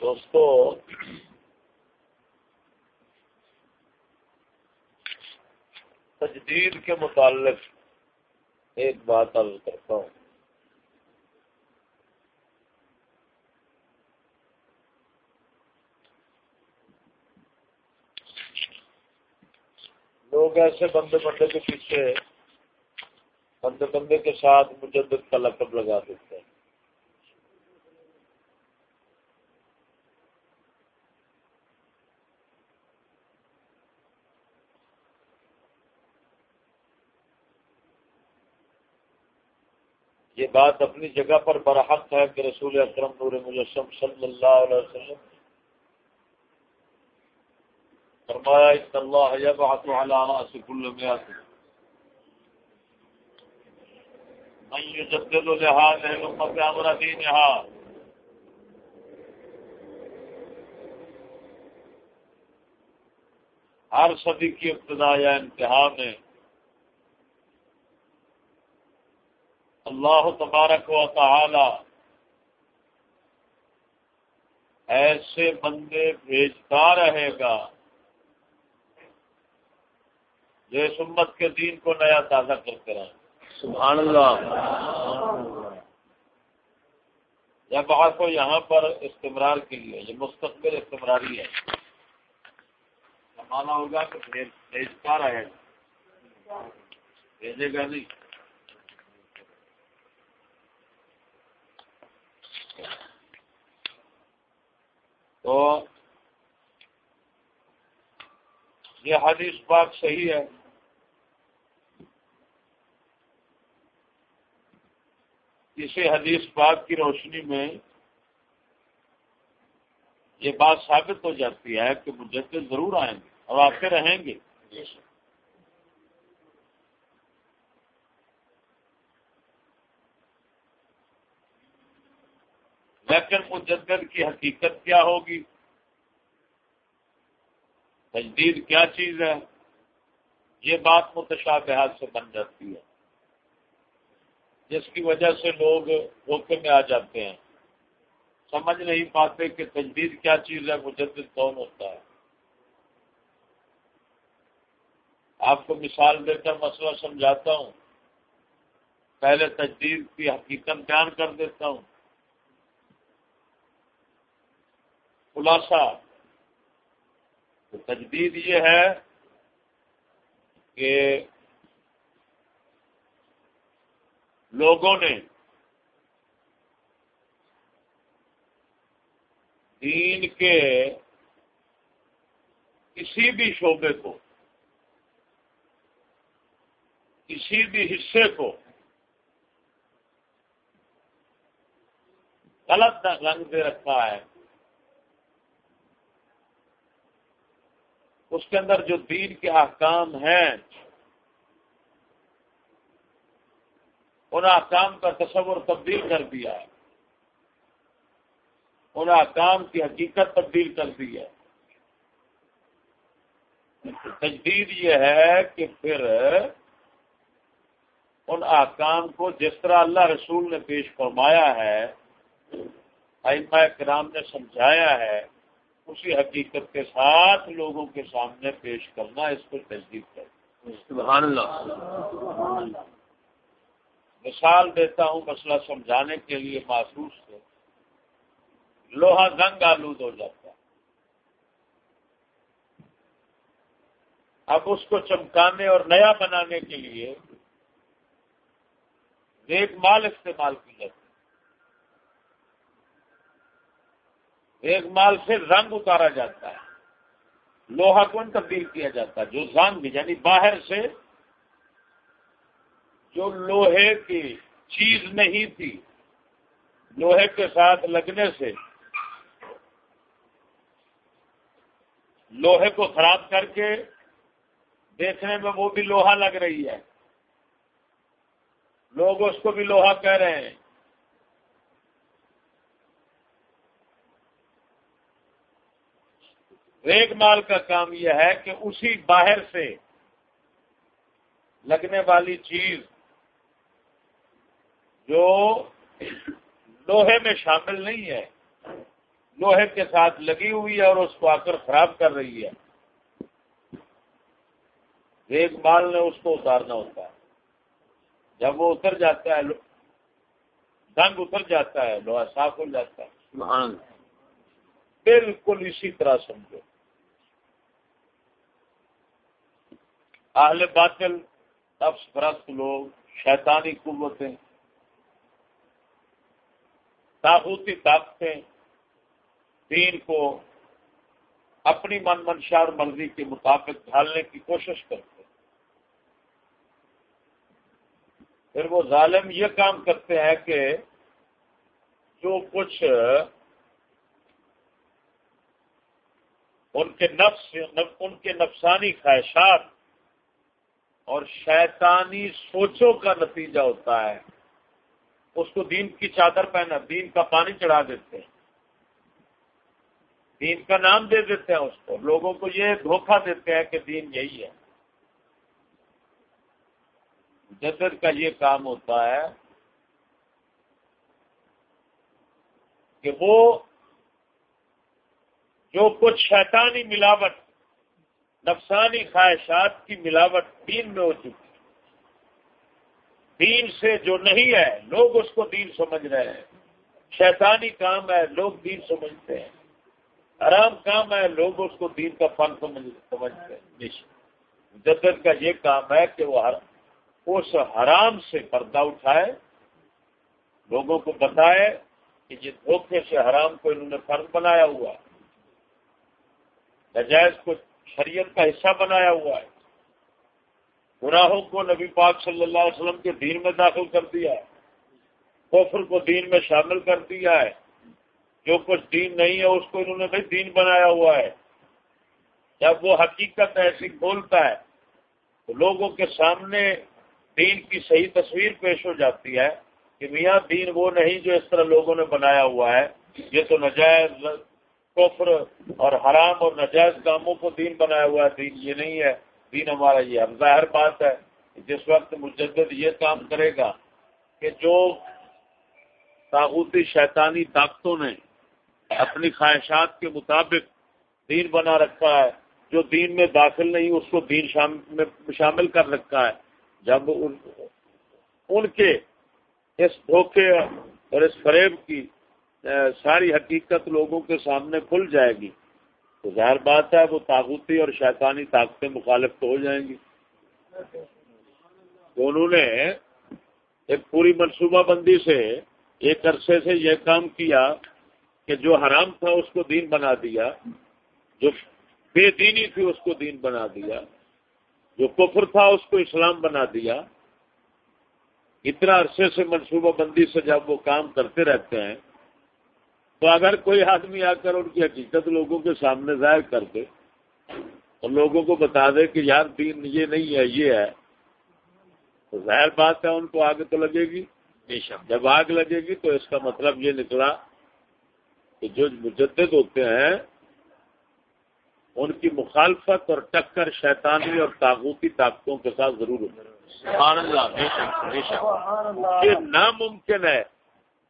دوستو تجدید کے متعلق ایک بات عرض کرتا ہوں۔ ایسے بندے بندے کے پیچھے بندے بندے کے ساتھ مجدد کا لقب لگا دیتے ہیں۔ یہ بات اپنی جگہ پر برحق ہے کہ رسول اکرم نور مجسم صلی اللہ علیہ وسلم فرمایا، ان اللہ یبعث علی راس كل مئات من يجدد لهذه الامه امر دينها ہر صدی کی ابتدا یا انتہا میں اللہ تبارک و تعالی ایسے بندے بھیجتا رہے گا جو اس امت کے دین کو نیا تازہ کرتے رہے سبحان اللہ۔ یا بات کو یہاں پر استمرار کے لیے یہ مستقبل استمراری ہے۔ مانا ہوگا کہ بھیجتا رہے گا۔ بھیجے گا نہیں۔ تو یہ حدیث پاک صحیح ہے۔ اسی حدیث پاک کی روشنی میں یہ بات ثابت ہو جاتی ہے کہ مجدد ضرور آئیں گے اور آتے رہیں گے۔ لیکن مجدد کی حقیقت کیا ہوگی؟ تجدید کیا چیز ہے؟ یہ بات متشابہات سے بن جاتی ہے۔ جس کی وجہ سے لوگ دھوکے میں آ جاتے ہیں۔ سمجھ نہیں پاتے کہ تجدید کیا چیز ہے، مجدد کون ہوتا ہے۔ آپ کو مثال دے کر مسئلہ سمجھاتا ہوں۔ پہلے تجدید کی حقیقت بیان کر دیتا ہوں۔ خلاصہ تجدید یہ ہے کہ لوگوں نے دین کے کسی بھی شعبے کو، کسی بھی حصے کو غلط رنگ دے رکھا ہے۔ اس کے اندر جو دین کے احکام ہیں ان احکام کا تصور تبدیل کر دیا ہے۔ ان احکام کی حقیقت تبدیل کر دی ہے۔ تجدید یہ ہے کہ پھر ان احکام کو جس طرح اللہ رسول نے پیش فرمایا ہے ائمہ کرام نے سمجھایا ہے اسی حقیقت کے ساتھ لوگوں کے سامنے پیش کرنا اس کو تجدید کر سبحان اللہ۔ مثال دیتا ہوں مسئلہ سمجھانے کے لیے محسوس سے۔ لوہا زنگ آلود ہو جاتا ہے۔ اب اس کو چمکانے اور نیا بنانے کے لیے ایک مال استعمال کی جاتی ایک مال سے رنگ اتارا جاتا ہے۔ لوہا کون تبدیل کیا جاتا ہے، جو زنگ یعنی باہر سے جو لوہے کی چیز نہیں تھی، لوہے کے ساتھ لگنے سے لوہے کو خراب کر کے دیکھنے میں وہ بھی لوہا لگ رہی ہے۔ لوگ اس کو بھی لوہا کہہ رہے ہیں۔ ریگ مال کا کام یہ ہے کہ اسی باہر سے لگنے والی چیز جو لوہے میں شامل نہیں ہے لوہے کے ساتھ لگی ہوئی ہے اور اس کو آ کر خراب کر رہی ہے۔ ایک مال نے اس کو اتارنا ہوتا ہے۔ جب وہ اتر جاتا ہے دنگ اتر جاتا ہے لوہا صاف ہو جاتا ہے۔ بالکل اسی طرح سمجھو۔ اہل باطل نفس پرست لوگ شیطانی قوتیں۔ تاحوتی طاقتیں دین کو اپنی من منشا اور مرضی کے مطابق ڈھالنے کی کوشش کرتے پھر وہ ظالم یہ کام کرتے ہیں کہ جو کچھ ان کے نفس، ان کے نفسانی خواہشات اور شیطانی سوچوں کا نتیجہ ہوتا ہے۔ اس کو دین کی چادر پہنا، دین کا پانی چڑھا دیتے ہیں۔ دین کا نام دے دیتے ہیں اس کو۔ لوگوں کو یہ دھوکہ دیتے ہیں کہ دین یہی ہے۔ جدت کا یہ کام ہوتا ہے کہ وہ جو کچھ شیطانی ملاوٹ، نفسانی خواہشات کی ملاوٹ دین میں ہو چکی۔ دین سے جو نہیں ہے، لوگ اس کو دین سمجھ رہے ہیں۔ شیطانی کام ہے، لوگ دین سمجھتے ہیں۔ حرام کام ہے، لوگ اس کو دین کا فن سمجھتے ہیں۔ جدت کا یہ کام ہے کہ وہ اس حرام سے پردہ اٹھائے، لوگوں کو بتائے کہ جس دھوکے سے حرام کو انہوں نے فرض بنایا ہوا ہے، نجائز کو شریعت کا حصہ بنایا ہوا ہے۔ گناہوں کو نبی پاک صلی اللہ علیہ وسلم کے دین میں داخل کر دیا ہے کوفر کو دین میں شامل کر دیا ہے۔ جو کچھ دین نہیں ہے، اس کو انہوں نے بھی دین بنایا ہوا ہے۔ جب وہ حقیقت ایسی کھولتا ہے، تو لوگوں کے سامنے دین کی صحیح تصویر پیش ہو جاتی ہے کہ میاں دین وہ نہیں جو اس طرح لوگوں نے بنایا ہوا ہے۔ یہ تو نجائز کفر اور حرام اور نجائز کاموں کو دین بنایا ہوا ہے، دین یہ نہیں ہے۔ دین ہمارا یہ ہم ظاہر بات ہے جس وقت مجدد یہ کام کرے گا کہ جو تاغوتی شیطانی طاقتوں نے اپنی خواہشات کے مطابق دین بنا رکھا ہے، جو دین میں داخل نہیں، اس کو دین شامل کر رکھا ہے۔ جب ان ان کے اس دھوکے اور اس فریب کی ساری حقیقت لوگوں کے سامنے کھل جائے گی۔ تو ظاہر بات ہے، وہ تاغوتی اور شیطانی طاقتیں مخالف تو ہو جائیں گی۔ تو انہوں نے ایک پوری منصوبہ بندی سے ایک عرصے سے یہ کام کیا کہ جو حرام تھا اس کو دین بنا دیا، جو بے دینی تھی اس کو دین بنا دیا، جو کفر تھا اس کو اسلام بنا دیا۔ اتنا عرصے سے منصوبہ بندی سے جب وہ کام کرتے رہتے ہیں تو اگر کوئی آدمی آ کر ان کی حقیقت لوگوں کے سامنے ظاہر کر دے اور لوگوں کو بتا دے کہ یار دین یہ نہیں ہے یہ ہے تو ظاہر بات ہے ان کو آگ تو لگے گی۔ جب آگ لگے گی تو اس کا مطلب یہ نکلا کہ جو مجدد ہوتے ہیں ان کی مخالفت اور ٹکر شیطانی اور تاغوتی طاقتوں کے ساتھ ضرور یہ ناممکن ہے۔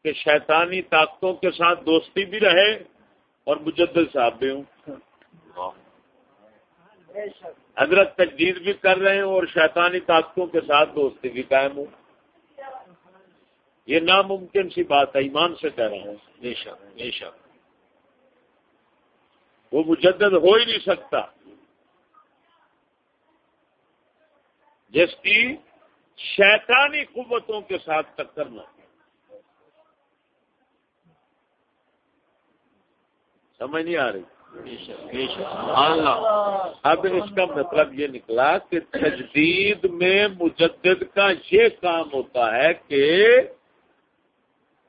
کہ شیطانی طاقتوں کے ساتھ دوستی بھی رہے اور مجدد صاحب بھی ہوں۔ حضرت تجدید بھی کر رہے ہیں اور شیطانی طاقتوں کے ساتھ دوستی بھی قائم ہوں۔ یہ ناممکن سی بات ہے، ایمان سے کہہ رہا ہوں بے شک بے شک۔ وہ مجدد ہو ہی نہیں سکتا۔ جس کی شیطانی قوتوں کے ساتھ ٹکر نہ سمجھ نہیں آ رہی۔ اب اس کا مطلب یہ نکلا کہ تجدید میں مجدد کا یہ کام ہوتا ہے کہ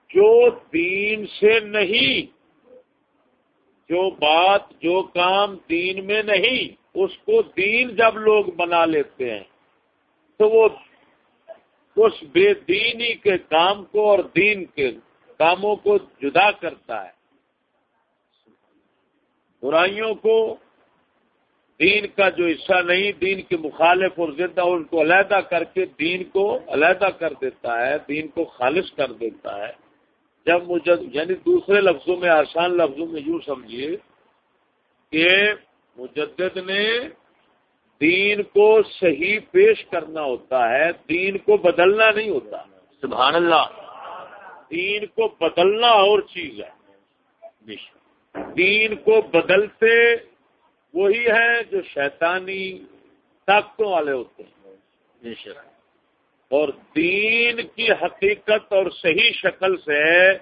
جو دین سے نہیں جو بات جو کام دین میں نہیں اس کو دین جب لوگ بنا لیتے ہیں تو وہ اس بے دینی کے کام کو اور دین کے کاموں کو جدا کرتا ہے۔ برائیوں کو دین کا جو حصہ نہیں دین کے مخالف اور زندہ ان کو علیحدہ کر کے دین کو علیحدہ کر دیتا ہے دین کو خالص کر دیتا ہے۔ جب مجد یعنی دوسرے لفظوں میں آسان لفظوں میں یوں سمجھیے کہ مجدد نے دین کو صحیح پیش کرنا ہوتا ہے دین کو بدلنا نہیں ہوتا۔ سبحان اللہ۔ دین کو بدلنا اور چیز ہے۔ دین کو بدلتے وہی ہے جو شیطانی طاقتوں والے ہوتے ہیں۔ اور دین کی حقیقت اور صحیح شکل سے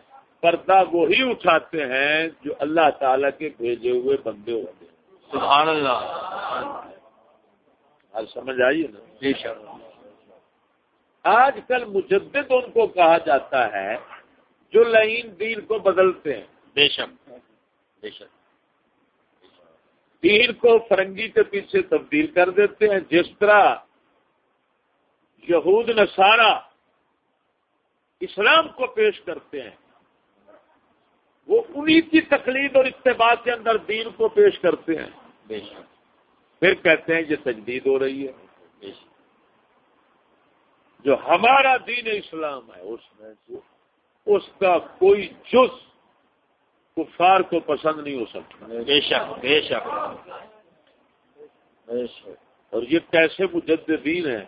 پردہ وہی اٹھاتے ہیں جو اللہ تعالی کے بھیجے ہوئے بندے ہوتے ہیں۔ سبحان اللہ۔ آج سمجھ آئیے نا؟ آج کل مجدد ان کو کہا جاتا ہے جو لائن دین کو بدلتے ہیں۔ بے شک۔ دین کو فرنگی کے پیچھے تبدیل کر دیتے ہیں۔ جس طرح یہود نصارہ اسلام کو پیش کرتے ہیں وہ انہی کی تقلید اور اتباع کے اندر دین کو پیش کرتے ہیں۔ بے پھر کہتے ہیں یہ تجدید ہو رہی ہے۔ جو ہمارا دین اسلام ہے اس میں اس کا کوئی جز کفار کو پسند نہیں ہو سکتا۔ بے شک بے شک۔ اور یہ کیسے مجددین ہیں؟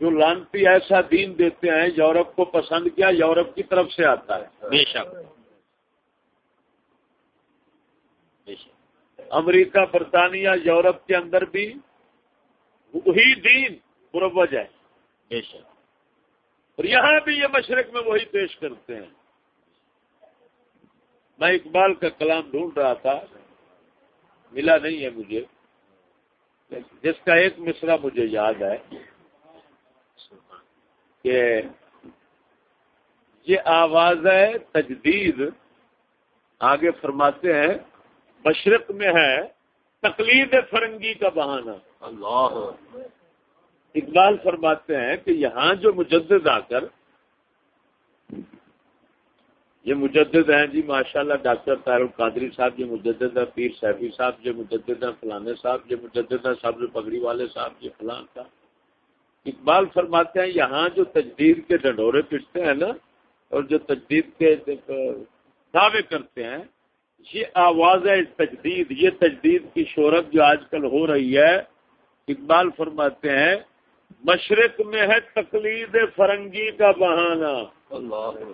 جو لانتی ایسا دین دیتے ہیں یورپ کو پسند کیا یورپ کی طرف سے آتا ہے۔ بے شک۔ بے شک۔ امریکہ برطانیہ یورپ کے اندر بھی وہی دین پروج ہے۔ بے شک۔ اور یہاں بھی یہ مشرق میں وہی پیش کرتے ہیں۔ میں اقبال کا کلام ڈھونڈ رہا تھا ملا نہیں ہے مجھے۔ جس کا ایک مصرا مجھے یاد ہے کہ یہ آواز ہے تجدید۔ آگے فرماتے ہیں مشرق میں ہے تقلید فرنگی کا بہانہ۔ اللہ۔ اقبال فرماتے ہیں کہ یہاں جو مجدد آ کر یہ مجدد ہیں جی ماشاءاللہ ڈاکٹر طاہر القادری صاحب، یہ مجدد ہے پیر سیفی صاحب، یہ مجدد ہیں فلانے صاحب، یہ مجدد ہیں سبز پگڑی والے صاحب، یہ فلان کا اقبال فرماتے ہیں، یہاں جو تجدید کے ڈنڈورے پٹتے ہیں نا، اور جو تجدید کے دعوے کرتے ہیں، یہ آواز ہے تجدید، یہ تجدید کی شہرت جو آج کل ہو رہی ہے۔ اقبال فرماتے ہیں، مشرق میں ہے تقلید فرنگی کا بہانہ۔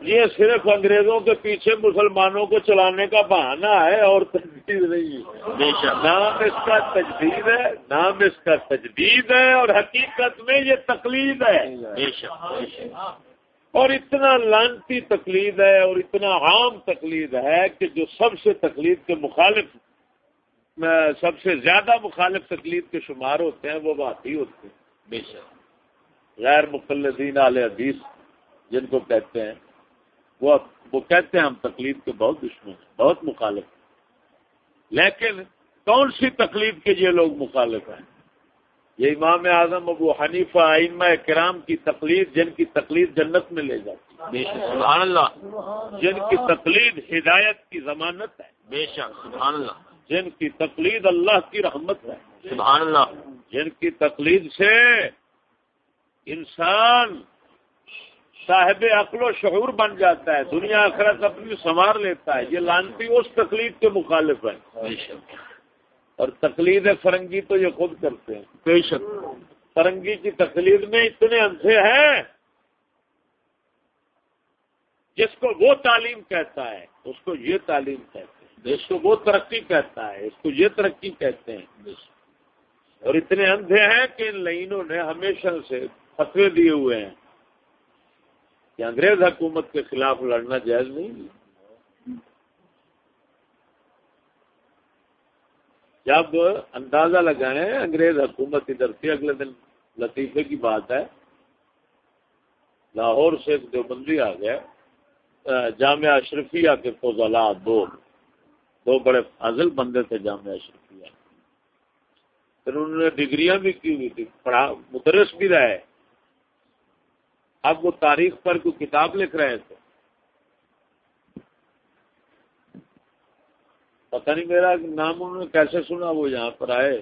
یہ صرف انگریزوں کے پیچھے مسلمانوں کو چلانے کا بہانہ ہے اور تجدید نہیں نام اس کا تجدید ہے نام اس کا تجدید ہے اور حقیقت میں یہ تقلید ہے۔ اور اتنا لانتی تقلید ہے اور اتنا عام تقلید ہے کہ جو سب سے تقلید کے مخالف سب سے زیادہ مخالف تقلید کے شمار ہوتے ہیں وہ بات ہی ہوتے ہیں۔ بے شک۔ غیر مقلدین علیہ حدیث جن کو کہتے ہیں وہ وہ کہتے ہیں ہم تقلید کے بہت دشمن ہیں بہت مخالف ہیں۔ لیکن کون سی تقلید کے یہ لوگ مخالف ہیں؟ یہ امام اعظم ابو حنیفہ ائمہ کرام کی تقلید جن کی تقلید جنت میں لے جاتی سبحان اللہ۔ جن کی تقلید ہدایت کی ضمانت ہے۔ بے شک سبحان اللہ۔ جن کی تقلید اللہ کی رحمت ہے۔ سبحان اللہ۔ جن کی تقلید سے انسان صاحب عقل و شعور بن جاتا ہے دنیا آخرت اپنی سنوار لیتا ہے۔ یہ لانتی اس تقلید کے مخالف ہے اور تقلید فرنگی تو یہ خود کرتے ہیں۔ بے شک۔ فرنگی کی تقلید میں اتنے اندھے ہیں۔ جس کو وہ تعلیم کہتا ہے اس کو یہ تعلیم کہتے ہیں۔ اس کو وہ ترقی کہتا ہے اس کو یہ ترقی کہتے ہیں۔ اور اتنے اندھے ہیں کہ ان لائنوں نے ہمیشہ سے فتوے دیے ہوئے ہیں۔ کہ انگریز حکومت کے خلاف لڑنا جائز نہیں جب اندازہ لگائیں انگریز حکومت ادھر تھی اگلے دن لطیفے کی بات ہے، لاہور سے ایک دیوبندی آ گیا، جامعہ اشرفیہ کے فضلہ دو دو بڑے فاضل بندے تھے جامعہ اشرفیہ۔ پھر انہوں نے ڈگریاں بھی کی ہوئی تھی پڑھا، مدرس بھی رہے اب وہ تاریخ پر کوئی کتاب لکھ رہے تھے پتہ نہیں میرا نام انہوں نے کیسے سنا وہ یہاں پر آئے۔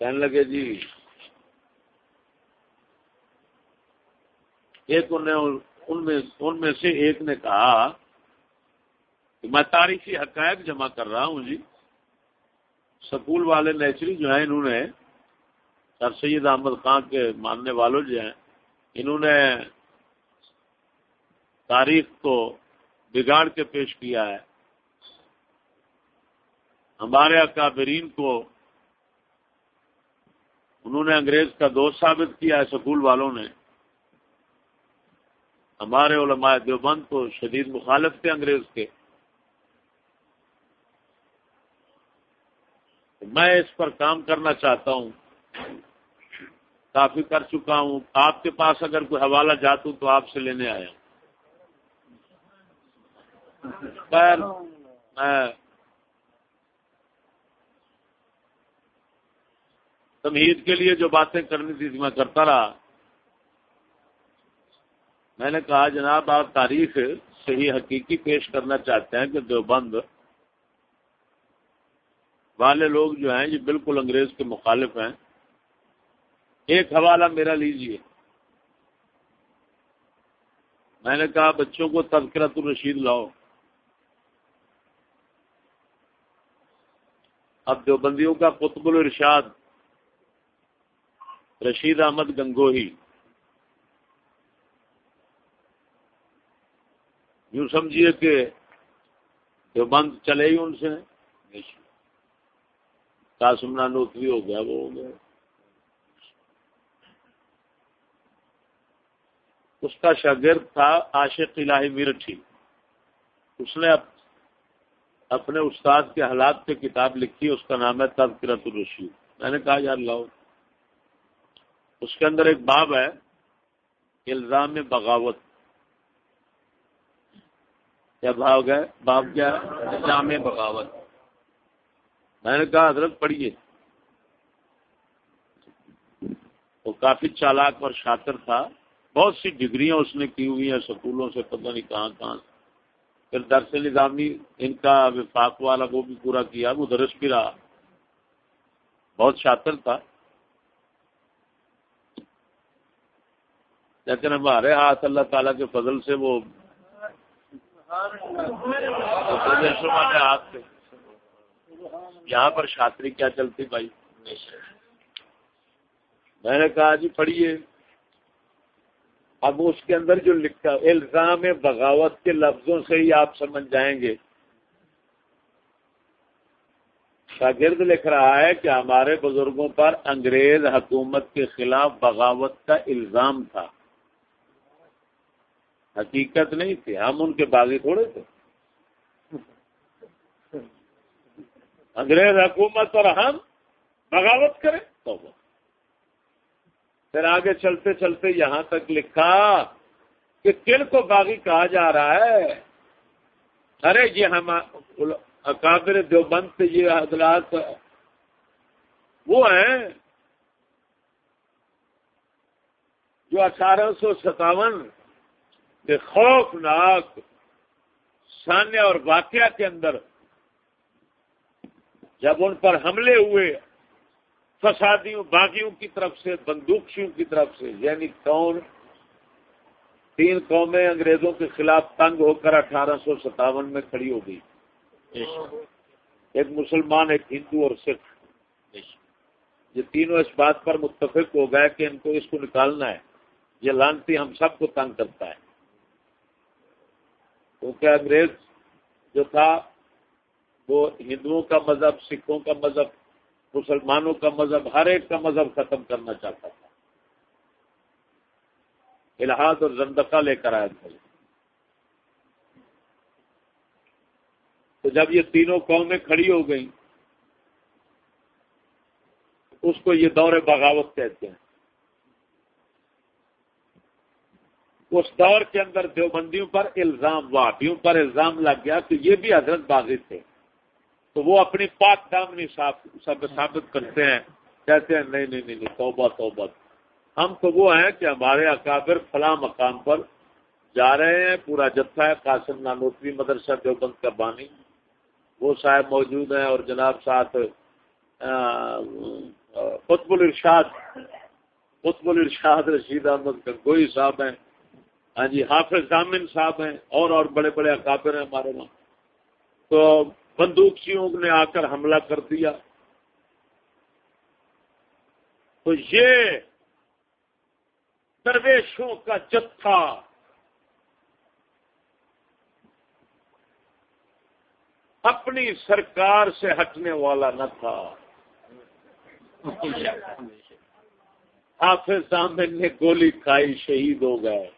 کہنے لگے جی ایک انہیں ان میں ان میں سے ایک نے کہا کہ میں تاریخی حقائق جمع کر رہا ہوں جی۔ سکول والے نیچری جو ہیں انہوں نے سر سید احمد خان کے ماننے والوں جو ہیں، انہوں نے تاریخ کو بگاڑ کے پیش کیا ہے۔ ہمارے اکابرین کو انہوں نے انگریز کا دوست ثابت کیا ہے، سکول والوں نے۔ ہمارے علماء دیوبند تو شدید مخالف تھے انگریز کے۔ میں اس پر کام کرنا چاہتا ہوں۔ کافی کر چکا ہوں۔ آپ کے پاس اگر کوئی حوالہ جاتوں تو آپ سے لینے آیا خیر، میں تمہید کے لیے جو باتیں کرنی تھی، میں کرتا رہا۔ میں نے کہا، جناب، آپ تاریخ صحیح حقیقی پیش کرنا چاہتے ہیں کہ دیوبند والے لوگ جو ہیں، یہ بالکل انگریز کے مخالف ہیں۔ ایک حوالہ میرا لیجیے۔ میں نے کہا بچوں کو تذکرت الرشید لاؤ۔ اب دیوبندیوں کا قطب الرشاد رشید احمد گنگوہی۔ یوں سمجھیے کہ دیوبند چلے ہی ان سے۔ قاسم نانوتری ہو گیا، وہ ہو گیا۔ اس کا شاگرد تھا عاشق الہی میرٹھی اس نے اپنے استاد کے حالات پہ کتاب لکھی، اس کا نام ہے تذکرت الرشید۔ میں نے کہا یار لاؤ اس کے اندر ایک باب ہے، الزام بغاوت۔ کیا بھاؤ گئے باب کیا الزام بغاوت۔ میں نے کہا، حضرت، پڑھیے۔ وہ کافی چالاک اور شاطر تھا۔ بہت سی ڈگریاں اس نے کی ہوئی ہیں، سکولوں سے پتہ نہیں کہاں کہاں پھر درس نظامی ان کا وفاق والا وہ بھی پورا کیا، وہ درس بھی رہا۔ بہت شاطر تھا۔ لیکن ہمارے ہاتھ اللہ تعالیٰ کے فضل سے وہ ہاتھ یہاں پر شاطری کیا چلتی بھائی؟ میں نے کہا جی پڑھیے۔ اب اس کے اندر جو لکھا الزام بغاوت کے لفظوں سے ہی آپ سمجھ جائیں گے۔ شاگرد لکھ رہا ہے کہ ہمارے بزرگوں پر انگریز حکومت کے خلاف بغاوت کا الزام تھا۔ حقیقت نہیں تھی، ہم ان کے باغی تھوڑے تھے۔ انگریز حکومت اور ہم بغاوت کریں تو پھر آگے چلتے چلتے یہاں تک لکھا کہ کل کو باغی کہا جا رہا ہے۔ ارے یہ ہم اکابر دیوبند سے یہ حضرات وہ ہیں جو اٹھارہ سو ستاون کے خوفناک سانیہ اور واقعہ کے اندر جب ان پر حملے ہوئے فسادیوں، باغیوں کی طرف سے، بندوقشیوں کی طرف سے یعنی کون؟ تین قومیں انگریزوں کے خلاف تنگ ہو کر اٹھارہ سو ستاون میں کھڑی ہو گئی۔ ایک مسلمان، ایک ہندو اور سکھ۔ یہ تینوں اس بات پر متفق ہو گئے کہ ان کو اس کو نکالنا ہے۔ یہ لانتی ہم سب کو تنگ کرتا ہے۔ کیونکہ انگریز جو تھا، وہ ہندوؤں کا مذہب، سکھوں کا مذہب مسلمانوں کا مذہب، ہر ایک کا مذہب ختم کرنا چاہتا تھا۔ الحاظ اور زندقہ لے کر آیا تھا۔ تو جب یہ تینوں قومیں کھڑی ہو گئیں، اس کو یہ دور بغاوت کہتے ہیں۔ اس دور کے اندر دیوبندیوں پر الزام، واپیوں پر الزام لگ گیا تو یہ بھی حضرت بازی تھے۔ تو وہ اپنی پاک دامنی ثابت کرتے ہیں۔ کہتے ہیں، نہیں نہیں نہیں توبہ توبہ۔ ہم تو وہ ہیں کہ ہمارے اکابر فلاں مقام پر جا رہے ہیں، پورا جتھا ہے، قاسم نانوتری مدرسہ دیوبند کا بانی۔ وہ صاحب موجود ہیں اور جناب ساتھ قطب الرشاد قطب الرشاد رشید احمد گنگوئی صاحب ہیں۔ ہاں جی حافظ جامن صاحب ہیں اور اور بڑے بڑے اکابر ہیں ہمارے وہاں۔ تو بندوقچیوں نے آ کر حملہ کر دیا۔ تو یہ درویشوں کا جتھا اپنی سرکار سے ہٹنے والا نہ تھا۔ حافظ عامر نے گولی کھائی، شہید ہو گئے۔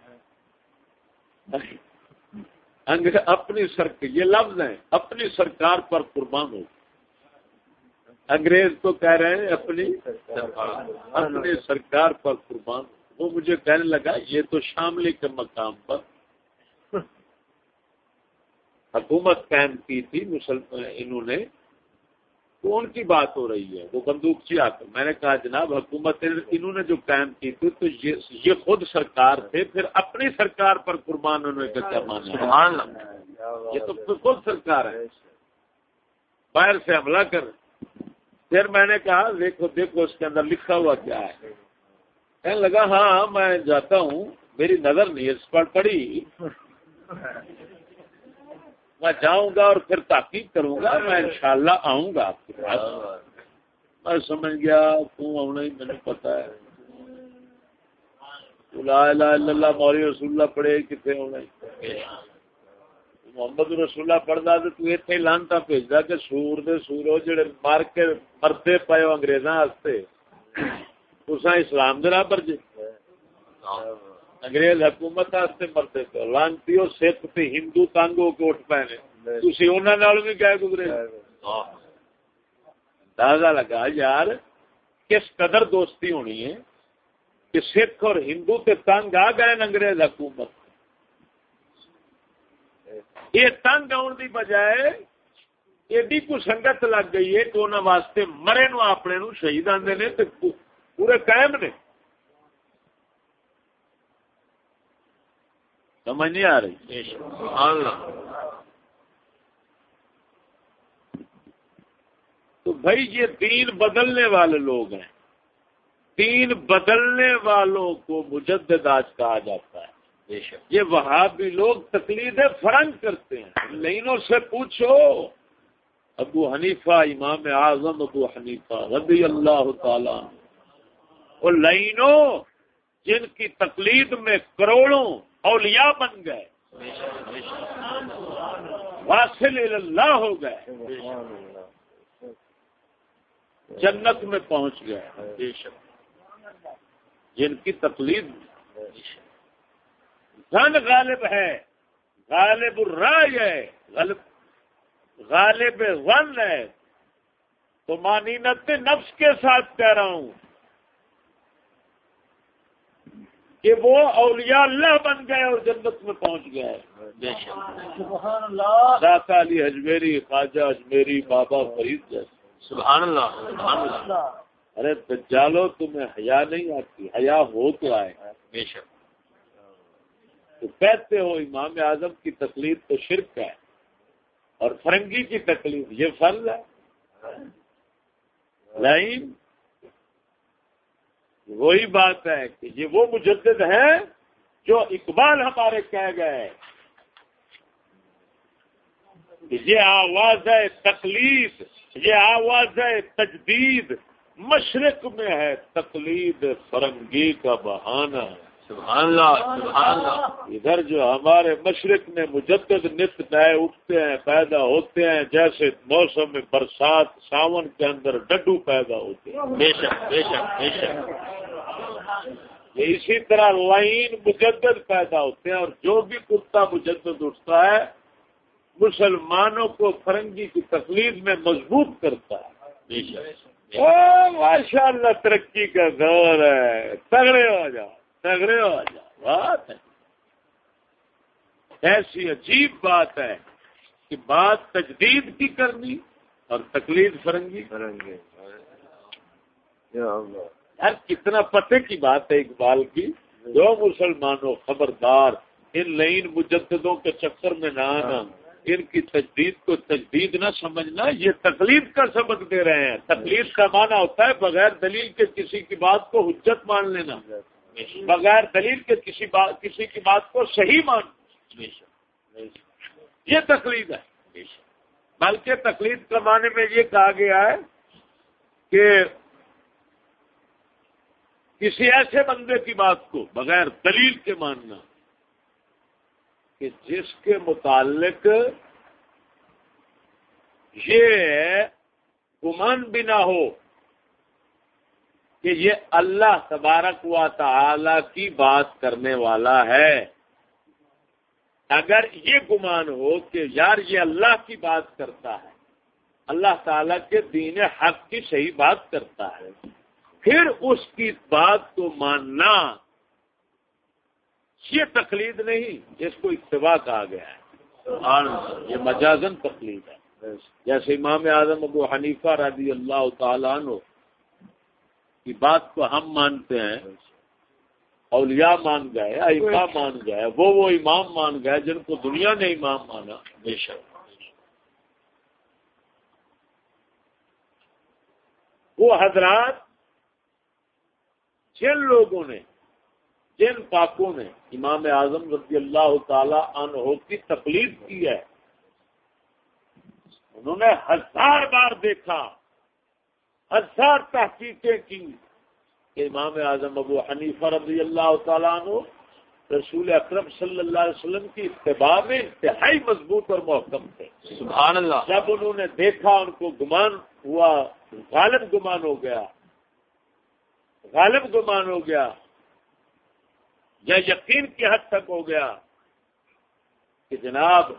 اپنی سرک یہ لفظ ہیں، اپنی سرکار پر قربان ہو۔ انگریز تو کہہ رہے ہیں اپنی اپنی سرکار پر قربان وہ مجھے کہنے لگا، یہ تو شاملی کے مقام پر حکومت قائم کی تھی انہوں نے تو ان کی بات ہو رہی ہے وہ بندوق آ کر میں نے کہا جناب حکومت انہوں نے جو قائم کی تھی تو یہ خود سرکار تھے پھر اپنی سرکار پر قربان انہوں نے کیا مانا یہ تو خود سرکار ہے۔ باہر سے حملہ کر۔ پھر میں نے کہا دیکھو دیکھو اس کے اندر لکھا ہوا کیا ہے۔ کہنے لگا ہاں میں جاتا ہوں میری نظر نہیں اس پر پڑی۔ میں جاؤں گا اور پھر تحقیق کروں گا، میں انشاءاللہ آؤں گا آپ کے پاس۔ میں سمجھ گیا، تو آنا ہی میں نے پتا ہے لا الہ الا اللہ موری رسول اللہ پڑھے، کتنے ہونا محمد رسول اللہ پڑھتا تو تو اتنے لانتا بھیجتا کہ سور دے سور ہو جڑے مار کے مرتے پے انگریزاں واسطے۔ تسا اسلام دے راہ پر جے انگریز حکومت مرتے تو لانتی سکھ تے ہندو تنگ ہو کے اٹھ پے تھی انہوں بھی گئے گزرے۔ اندازہ لگا یار کس قدر دوستی ہونی ہے کہ سکھ اور ہندو تے تنگ آ گئے انگریز حکومت۔ یہ تنگ آن کی بجائے ایڈی کو سنگت لگ گئی ہے کہ انہوں واسطے مرے نو اپنے نو شہید آتے نے پورے قائم نے۔ سمجھ نہیں آ رہی تو بھائی یہ دین بدلنے والے لوگ ہیں۔ دین بدلنے والوں کو مجدد آج کہا جاتا ہے۔ یہ وہاں بھی لوگ تقلید فرنگ کرتے ہیں۔ لینوں سے پوچھو۔ ابو حنیفہ امام اعظم ابو حنیفہ رضی اللہ تعالی اور لائنوں جن کی تقلید میں کروڑوں اولیاء بن گئے۔ واصل اللہ ہو گئے۔ جنت میں پہنچ گئے۔ جن کی تقلید۔ دھن غالب ہے۔ غالب الرائے ہے۔ غالب غالب غن ہے۔ تو مانینت نفس کے ساتھ کہہ رہا ہوں۔ کہ وہ اولیاء اللہ بن گئے اور جنت میں پہنچ گئے۔ داتا علی اجمیری خواجہ اجمیری بابا فرید جیسے۔ سبحان اللہ۔ سبحان اللہ۔ ارے دجالو تمہیں حیا نہیں آتی حیا ہو تو آئے۔ بے شک۔ تو کہتے ہو امام اعظم کی تکلیف تو شرک ہے اور فرنگی کی تکلیف یہ فرض ہے۔ نہیں وہی بات ہے کہ یہ وہ مجدد ہے جو اقبال ہمارے کہہ گئے یہ آواز ہے تقلید، یہ آواز ہے تجدید، مشرق میں ہے تقلید، فرنگی کا بہانہ سبحان اللہ سبحان اللہ۔ ادھر جو ہمارے مشرق میں مجدد نت نئے اٹھتے ہیں پیدا ہوتے ہیں جیسے موسم میں برسات ساون کے اندر ڈڈو پیدا ہوتے ہیں۔ بے شک بے شک بے شک۔ یہ اسی طرح لائن مجدد پیدا ہوتے ہیں اور جو بھی کتا مجدد اٹھتا ہے مسلمانوں کو فرنگی کی تکلیف میں مضبوط کرتا ہے۔ بے شک ماشاء اللہ ترقی کا دور ہے۔ تگڑے ہو جاؤ۔ تگڑے ہو جاؤ بات ہے۔ ایسی عجیب بات ہے کہ بات تجدید کی کرنی اور تکلیف فرنگی۔ فرنگی۔ یار کتنا پتے کی بات ہے اقبال کی۔ جو مسلمانوں خبردار ان لین مجددوں کے چکر میں نہ آنا ان کی تجدید کو تجدید نہ سمجھنا یہ تکلیف کا سبق دے رہے ہیں۔ تکلیف کا معنی ہوتا ہے بغیر دلیل کے کسی کی بات کو حجت مان لینا۔ بغیر دلیل کے کسی بات کسی کی بات کو صحیح مان. یہ تقلید ہے. بلکہ تقلید کے معنی میں یہ کہا گیا ہے کہ کسی ایسے بندے کی بات کو بغیر دلیل کے ماننا کہ جس کے متعلق یہ گمان بھی نہ ہو کہ یہ اللہ تبارک و تعالی کی بات کرنے والا ہے۔ اگر یہ گمان ہو کہ یار یہ اللہ کی بات کرتا ہے، اللہ تعالی کے دین حق کی صحیح بات کرتا ہے، پھر اس کی بات کو ماننا یہ تقلید نہیں جس کو اتباع کہا گیا ہے۔ یہ مجازن تقلید ہے۔ جیسے امام اعظم ابو حنیفہ رضی اللہ تعالیٰ عنہ کی بات کو ہم مانتے ہیں، اولیاء مان گئے ایفا مان گئے، وہ وہ امام مان گئے جن کو دنیا نے امام مانا، بے شک۔ وہ حضرات جن لوگوں نے، جن پاکوں نے امام اعظم رضی اللہ تعالی عنہ کی تکلیف کی ہے، انہوں نے ہزار بار دیکھا۔ ہزار تحقیقیں کی کہ امام اعظم ابو حنیفہ رضی اللہ تعالیٰ عنہ رسول اکرم صلی اللہ علیہ وسلم کی اتباع میں انتہائی مضبوط اور محکم تھے۔ سبحان اللہ۔ جب انہوں نے دیکھا ان کو گمان ہوا غالب گمان ہو گیا۔ غالب گمان ہو گیا۔ یا یقین کی حد تک ہو گیا کہ جناب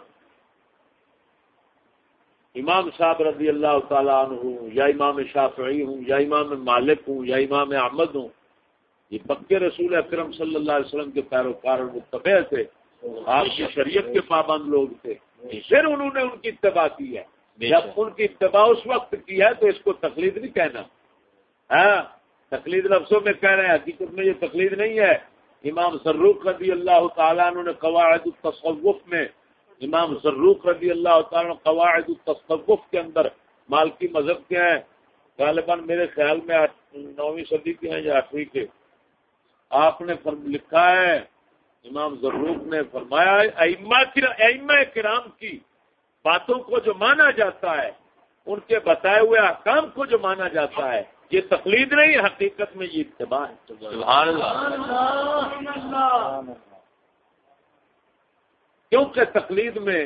امام صاحب رضی اللہ تعالیٰ عنہ ہوں یا امام شافعی ہوں یا امام مالک ہوں یا امام احمد ہوں یہ پکے رسول اکرم صلی اللہ علیہ وسلم کے پیروکار اور متبع تھے۔ آپ کی شریعت کے پابند لوگ تھے۔ پھر انہوں نے ان کی اتباع کی ہے۔ جب ان کی اتباع اس وقت کی ہے تو اس کو تقلید نہیں کہنا۔ ہاں تقلید لفظوں میں کہہ رہے ہیں حقیقت میں یہ تقلید نہیں ہے۔ امام سروخ رضی اللہ تعالیٰ عنہ نے قواعد التصوف میں امام سروخ رضی اللہ تعالیٰ قواعد التصوف کے اندر مالکی مذہب کے ہیں غالباً میرے خیال میں نویں صدی کے ہیں یا آٹھویں کے۔ آپ نے لکھا ہے امام ضروف نے فرمایا ائمہ کرام کی باتوں کو جو مانا جاتا ہے ان کے بتائے ہوئے احکام کو جو مانا جاتا ہے یہ تقلید نہیں حقیقت میں یہ اتباع ہے۔ کیونکہ تقلید میں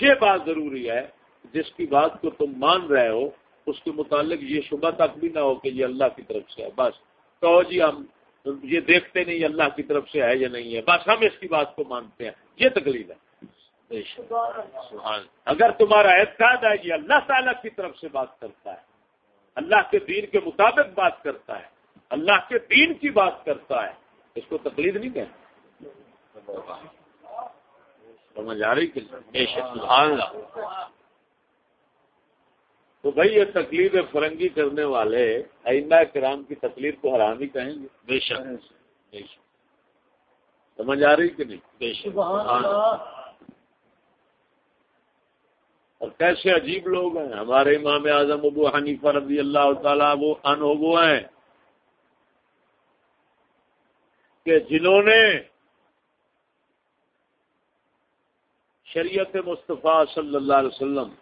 یہ بات ضروری ہے جس کی بات کو تم مان رہے ہو اس کے متعلق یہ شبہ تک بھی نہ ہو کہ یہ اللہ کی طرف سے ہے۔ بس تو جی ہم یہ دیکھتے نہیں اللہ کی طرف سے ہے یا نہیں ہے۔ بس ہم اس کی بات کو مانتے ہیں۔ یہ تقلید ہے۔ اگر تمہارا اعتقاد ہے یہ اللہ تعالیٰ کی طرف سے بات کرتا ہے۔ اللہ کے دین کے مطابق بات کرتا ہے۔ اللہ کے دین کی بات کرتا ہے۔ اس کو تقلید نہیں کہتے۔ سمجھ آ رہی کہ تو بھائی یہ تکلیف فرنگی کرنے والے آئندہ کرام کی تکلیف کو حرام ہی کہیں گے؟ بے شک۔ سمجھ آ رہی کہ نہیں؟ بے شک۔ اور کیسے عجیب لوگ ہیں۔ ہمارے امام اعظم ابو حنیفہ رضی اللہ تعالیٰ وہ ان وہ ہیں کہ جنہوں نے شریعت مصطفیٰ صلی اللہ علیہ وسلم۔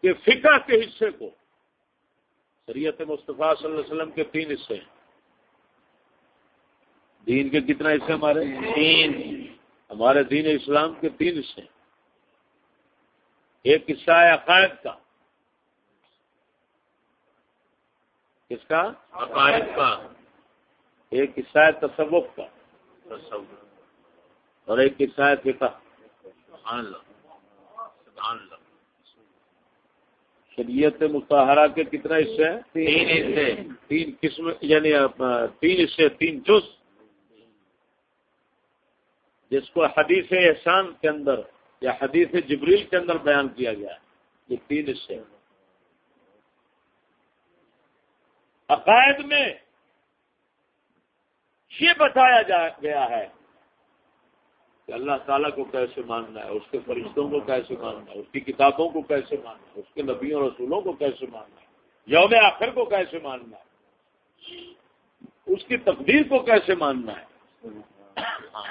کے فقہ کے حصے کو شریعت مصطفیٰ صلی اللہ علیہ وسلم کے تین حصے ہیں۔ دین کے کتنا حصے ہمارے؟ تین۔ ہمارے دین اسلام کے تین حصے ہیں۔ ایک حصہ ہے عقائد کا۔ کس کا؟ عقائد کا۔ ایک حصہ ہے تصوف کا۔ اور ایک حصہ ہے فقہ۔ شریعت متحرہ کے کتنا حصے ہیں؟ تین حصے۔ تین قسم یعنی تین حصے تین جز۔ جس کو حدیث احسان کے اندر یا حدیث جبریل کے اندر بیان کیا گیا ہے یہ تین حصے عقائد میں یہ بتایا جا گیا ہے کہ اللہ تعالیٰ کو کیسے ماننا ہے اس کے فرشتوں کو کیسے ماننا ہے اس کی کتابوں کو کیسے ماننا ہے اس کے نبیوں رسولوں کو کیسے ماننا ہے یوم آخر کو کیسے ماننا ہے اس کی تقدیر کو کیسے ماننا ہے۔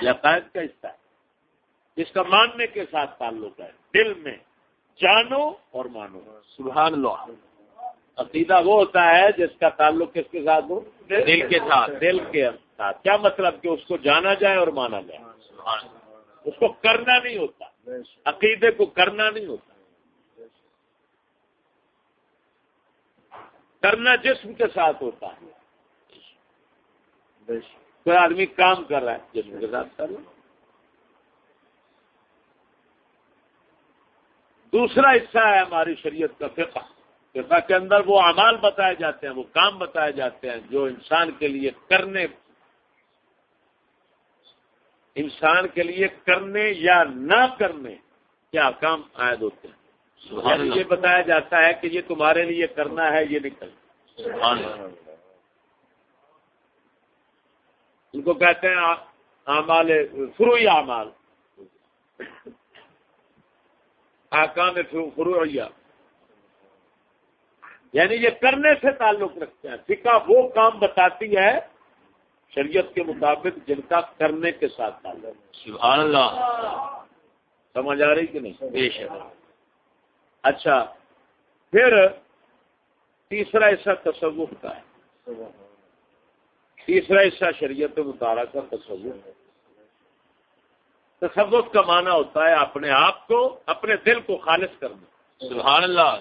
یہ عقائد کا حصہ ہے۔ اس کا ماننے کے ساتھ تعلق ہے۔ دل میں جانو اور مانو۔ سبحان اللہ۔ عقیدہ وہ ہوتا ہے جس کا تعلق کس کے ساتھ ہو؟ دل کے ساتھ۔ دل کے ساتھ۔ کیا مطلب کہ اس کو جانا جائے اور مانا جائے؟ اس کو کرنا نہیں ہوتا۔ عقیدے کو کرنا نہیں ہوتا۔ کرنا جسم کے ساتھ ہوتا ہے۔ کوئی آدمی کام کر رہا ہے، جسم کے ساتھ کر رہا دوسرا حصہ ہے ہماری شریعت کا فقہ۔ فقہ کے اندر وہ اعمال بتائے جاتے ہیں، وہ کام بتائے جاتے ہیں جو انسان کے لیے کرنے انسان کے لیے کرنے یا نہ کرنے کیا کام عائد ہوتے ہیں؟ یعنی یہ بتایا جاتا ہے کہ یہ تمہارے لیے کرنا ہے یہ نہیں کرنا۔ ان کو کہتے ہیں اعمال فروئی اعمال۔ آکام فروعیہ۔ یعنی یہ کرنے سے تعلق رکھتے ہیں۔ فکا وہ کام بتاتی ہے شریعت کے مطابق جن کا کرنے کے ساتھ تعلق سبحان اللہ۔ سمجھ آ رہی کہ نہیں؟ بے شک۔ اچھا پھر تیسرا حصہ تصوف کا ہے۔ تیسرا حصہ شریعت مطالعہ کا تصوف ہے۔ تصوف کا معنی ہوتا ہے اپنے آپ کو اپنے دل کو خالص کرنا۔ سبحان اللہ۔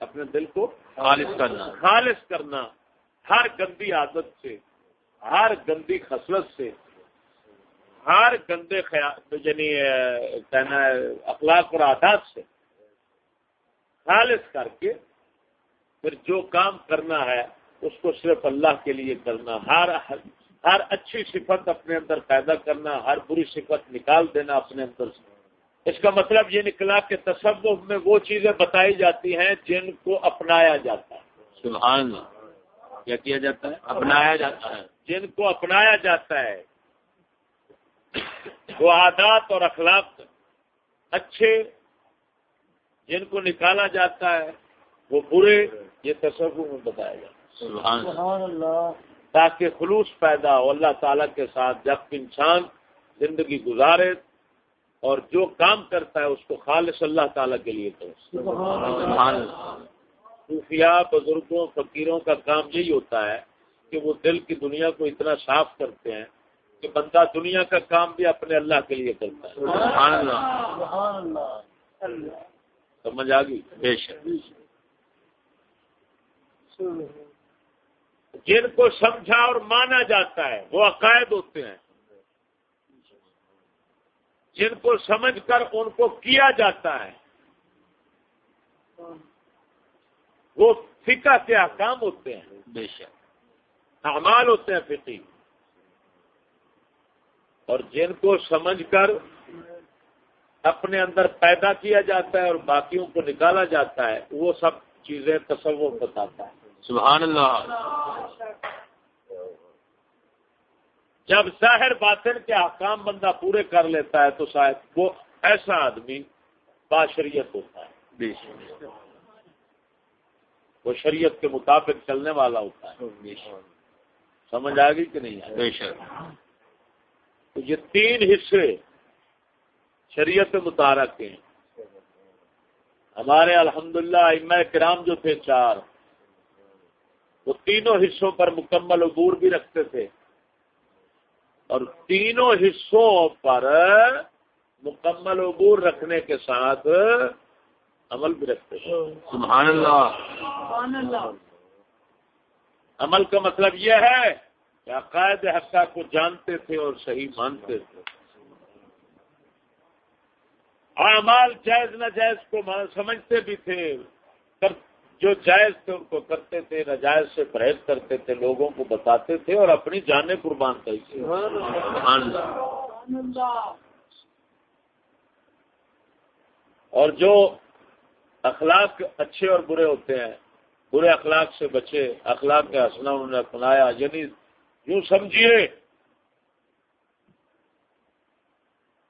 اپنے دل کو خالص کرنا۔ خالص کرنا۔ ہر گندی عادت سے ہر گندی خصلت سے، ہر گندے خیال یعنی کہنا اخلاق اور عادات سے خالص کر کے پھر جو کام کرنا ہے، اس کو صرف اللہ کے لیے کرنا، ہر ہر اچھی صفت اپنے اندر پیدا کرنا، ہر بری صفت نکال دینا اپنے اندر سے۔ اس کا مطلب یہ نکلا کہ تصوف میں وہ چیزیں بتائی جاتی ہیں جن کو اپنایا جاتا ہے۔ سبحان اللہ۔ کیا کیا جاتا ہے؟ اپنایا جاتا ہے۔ جن کو اپنایا جاتا ہے۔ وہ عادات اور اخلاق اچھے جن کو نکالا جاتا ہے وہ برے یہ تصور میں بتایا جاتا ہے۔ سبحان اللہ۔ تاکہ خلوص پیدا ہو اللہ تعالیٰ کے ساتھ جب انسان زندگی گزارے اور جو کام کرتا ہے اس کو خالص اللہ تعالیٰ کے لیے کرے۔ سبحان اللہ۔ صوفیاء بزرگوں فقیروں کا کام یہی ہوتا ہے کہ وہ دل کی دنیا کو اتنا صاف کرتے ہیں کہ بندہ دنیا کا کام بھی اپنے اللہ کے لیے کرتا ہے۔ سبحان اللہ۔ سمجھ آ گئی؟ بے شک۔ جن کو سمجھا اور مانا جاتا ہے وہ عقائد ہوتے ہیں۔ جن کو سمجھ کر ان کو کیا جاتا ہے وہ فقہ کے احکام ہوتے ہیں۔ بے شک۔ اعمال ہوتے ہیں فقی اور جن کو سمجھ کر اپنے اندر پیدا کیا جاتا ہے اور باقیوں کو نکالا جاتا ہے وہ سب چیزیں تصور بتاتا ہے۔ سبحان اللہ۔ جب ظاہر باطن کے احکام بندہ پورے کر لیتا ہے تو شاید وہ ایسا آدمی باشریت ہوتا ہے۔ وہ شریعت کے مطابق چلنے والا ہوتا ہے۔ سمجھ آ گئی کہ نہیں بے شک۔ تو یہ تین حصے شریعت کے ہیں۔ ہمارے الحمدللہ للہ کرام جو تھے چار وہ تینوں حصوں پر مکمل عبور بھی رکھتے تھے۔ اور تینوں حصوں پر مکمل عبور رکھنے کے ساتھ عمل بھی رکھتے تھے۔ سبحان اللہ۔ عمل کا مطلب یہ ہے کہ عقائد حقہ کو جانتے تھے اور صحیح مانتے تھے۔ اعمال جائز نہ جائز کو سمجھتے بھی تھے جو جائز تھے ان کو کرتے تھے ناجائز سے پرہیز کرتے تھے لوگوں کو بتاتے تھے اور اپنی جانیں قربان کرتے اور جو اخلاق اچھے اور برے ہوتے ہیں برے اخلاق سے بچے اخلاق کا حسنا انہوں نے اپنایا، یعنی یوں سمجھیے۔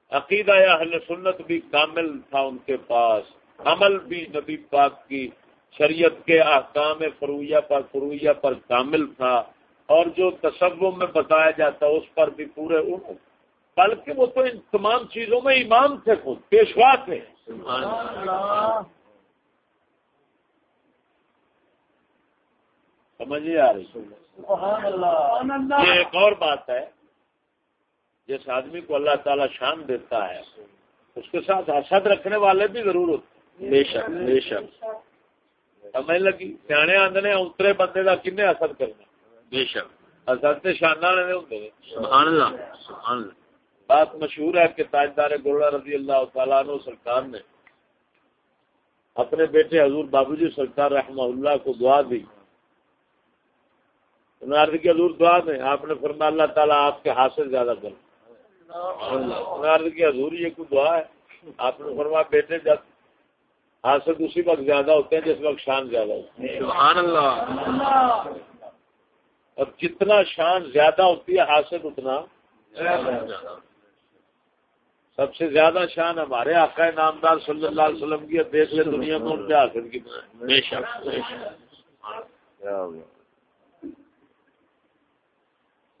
عقیدہ اہل سنت بھی کامل تھا ان کے پاس۔ عمل بھی نبی پاک کی شریعت کے احکام فرویہ پر فرویہ پر کامل تھا۔ اور جو تصور میں بتایا جاتا اس پر بھی پورے بلکہ وہ تو ان تمام چیزوں میں امام تھے خود، پیشوا تھے۔ سمجھ آ رہی یہ ایک اور بات ہے جس آدمی کو اللہ تعالی شان دیتا ہے اس کے ساتھ حسد رکھنے والے بھی ضرور ہوتے بے شک بے شک۔ سمجھ لگی؟ سیانے آدھے اترے بندے کا کن حسد کرنا؟ بے شک۔ حسد سے شان والے ہوتے سبحان اللہ سبحان اللہ۔ بات مشہور ہے کہ تاجدار گولڈا رضی اللہ تعالیٰ عنہ سرکار نے اپنے بیٹے حضور بابو جی سرکار رحمہ اللہ کو دعا دی۔ کی حضور دعا دیں۔ آپ نے فرمایا اللہ تعالیٰ آپ کے حاصل زیادہ کر کی حضور یہ کوئی دعا ہے؟ آپ نے فرمایا بیٹے جب حاصل اسی وقت زیادہ ہوتے ہیں جس وقت شان زیادہ ہوتی ہے۔ سبحان اللہ۔ اب جتنا شان زیادہ ہوتی ہے حاصل اتنا سب سے زیادہ شان ہمارے آقا نامدار صلی اللہ علیہ وسلم کی دیکھ لے دنیا میں ان کے حاصل کی۔ بے شک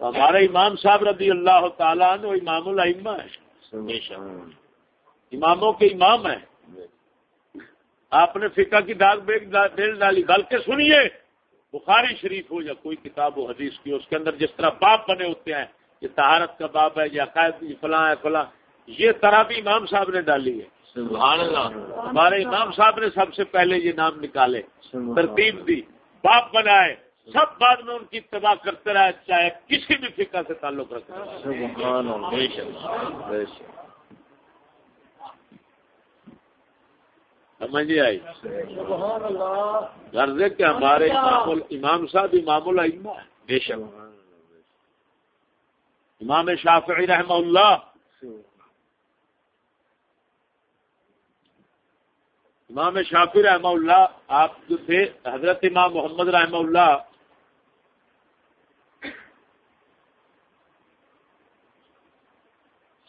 ہمارے امام صاحب رضی اللہ تعالیٰ عنہ امام العما ہے اماموں کے امام ہیں۔ آپ نے فقہ کی داغ بیل ڈالی بلکہ سنیے بخاری شریف ہو یا کوئی کتاب ہو حدیث کی اس کے اندر جس طرح باپ بنے ہوتے ہیں یہ تہارت کا باپ ہے یہ عقائد فلاں ہے فلاں۔ یہ طرح بھی امام صاحب نے ڈالی ہے۔ سبحان اللہ۔ ہمارے امام صاحب نے سب سے پہلے یہ نام نکالے ترتیب دی باپ بنائے۔ سب بعد میں ان کی اتباع کرتے رہے چاہے کسی بھی فقہ سے تعلق رکھتے سمجھ آئی؟ غرض کہ ہمارے امام صاحب امام العما ہے بے شک۔ امام شافعی رحمہ اللہ۔ امام شافی رحمہ اللہ آپ جو تھے حضرت امام محمد رحمہ اللہ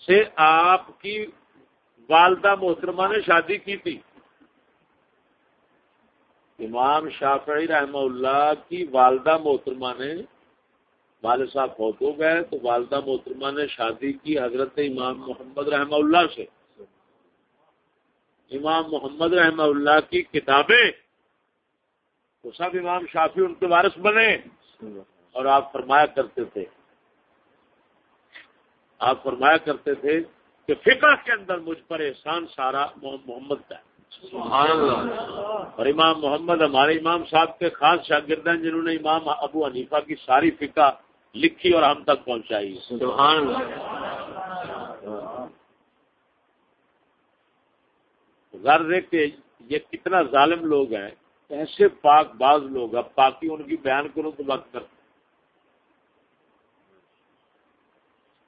سے آپ کی والدہ محترمہ نے شادی کی تھی۔ امام شافعی رحمہ اللہ کی والدہ محترمہ نے والد صاحب فوت ہو گئے تو والدہ محترمہ نے شادی کی حضرت امام محمد رحمہ اللہ سے۔ امام محمد رحمہ اللہ کی کتابیں تو سب امام شافی ان کے وارث بنے۔ اور آپ فرمایا کرتے تھے۔ آپ فرمایا کرتے تھے کہ فقہ کے اندر مجھ پر احسان سارا محمد کا اور امام محمد ہمارے امام صاحب کے خاص شاگرد ہیں جنہوں نے امام ابو حنیفہ کی ساری فقہ لکھی اور ہم تک پہنچائی۔ سبحان غرض ہے کہ یہ کتنا ظالم لوگ ہیں ایسے پاک باز لوگ اب پاکی ان کی بیان کروں تو وقت کرتے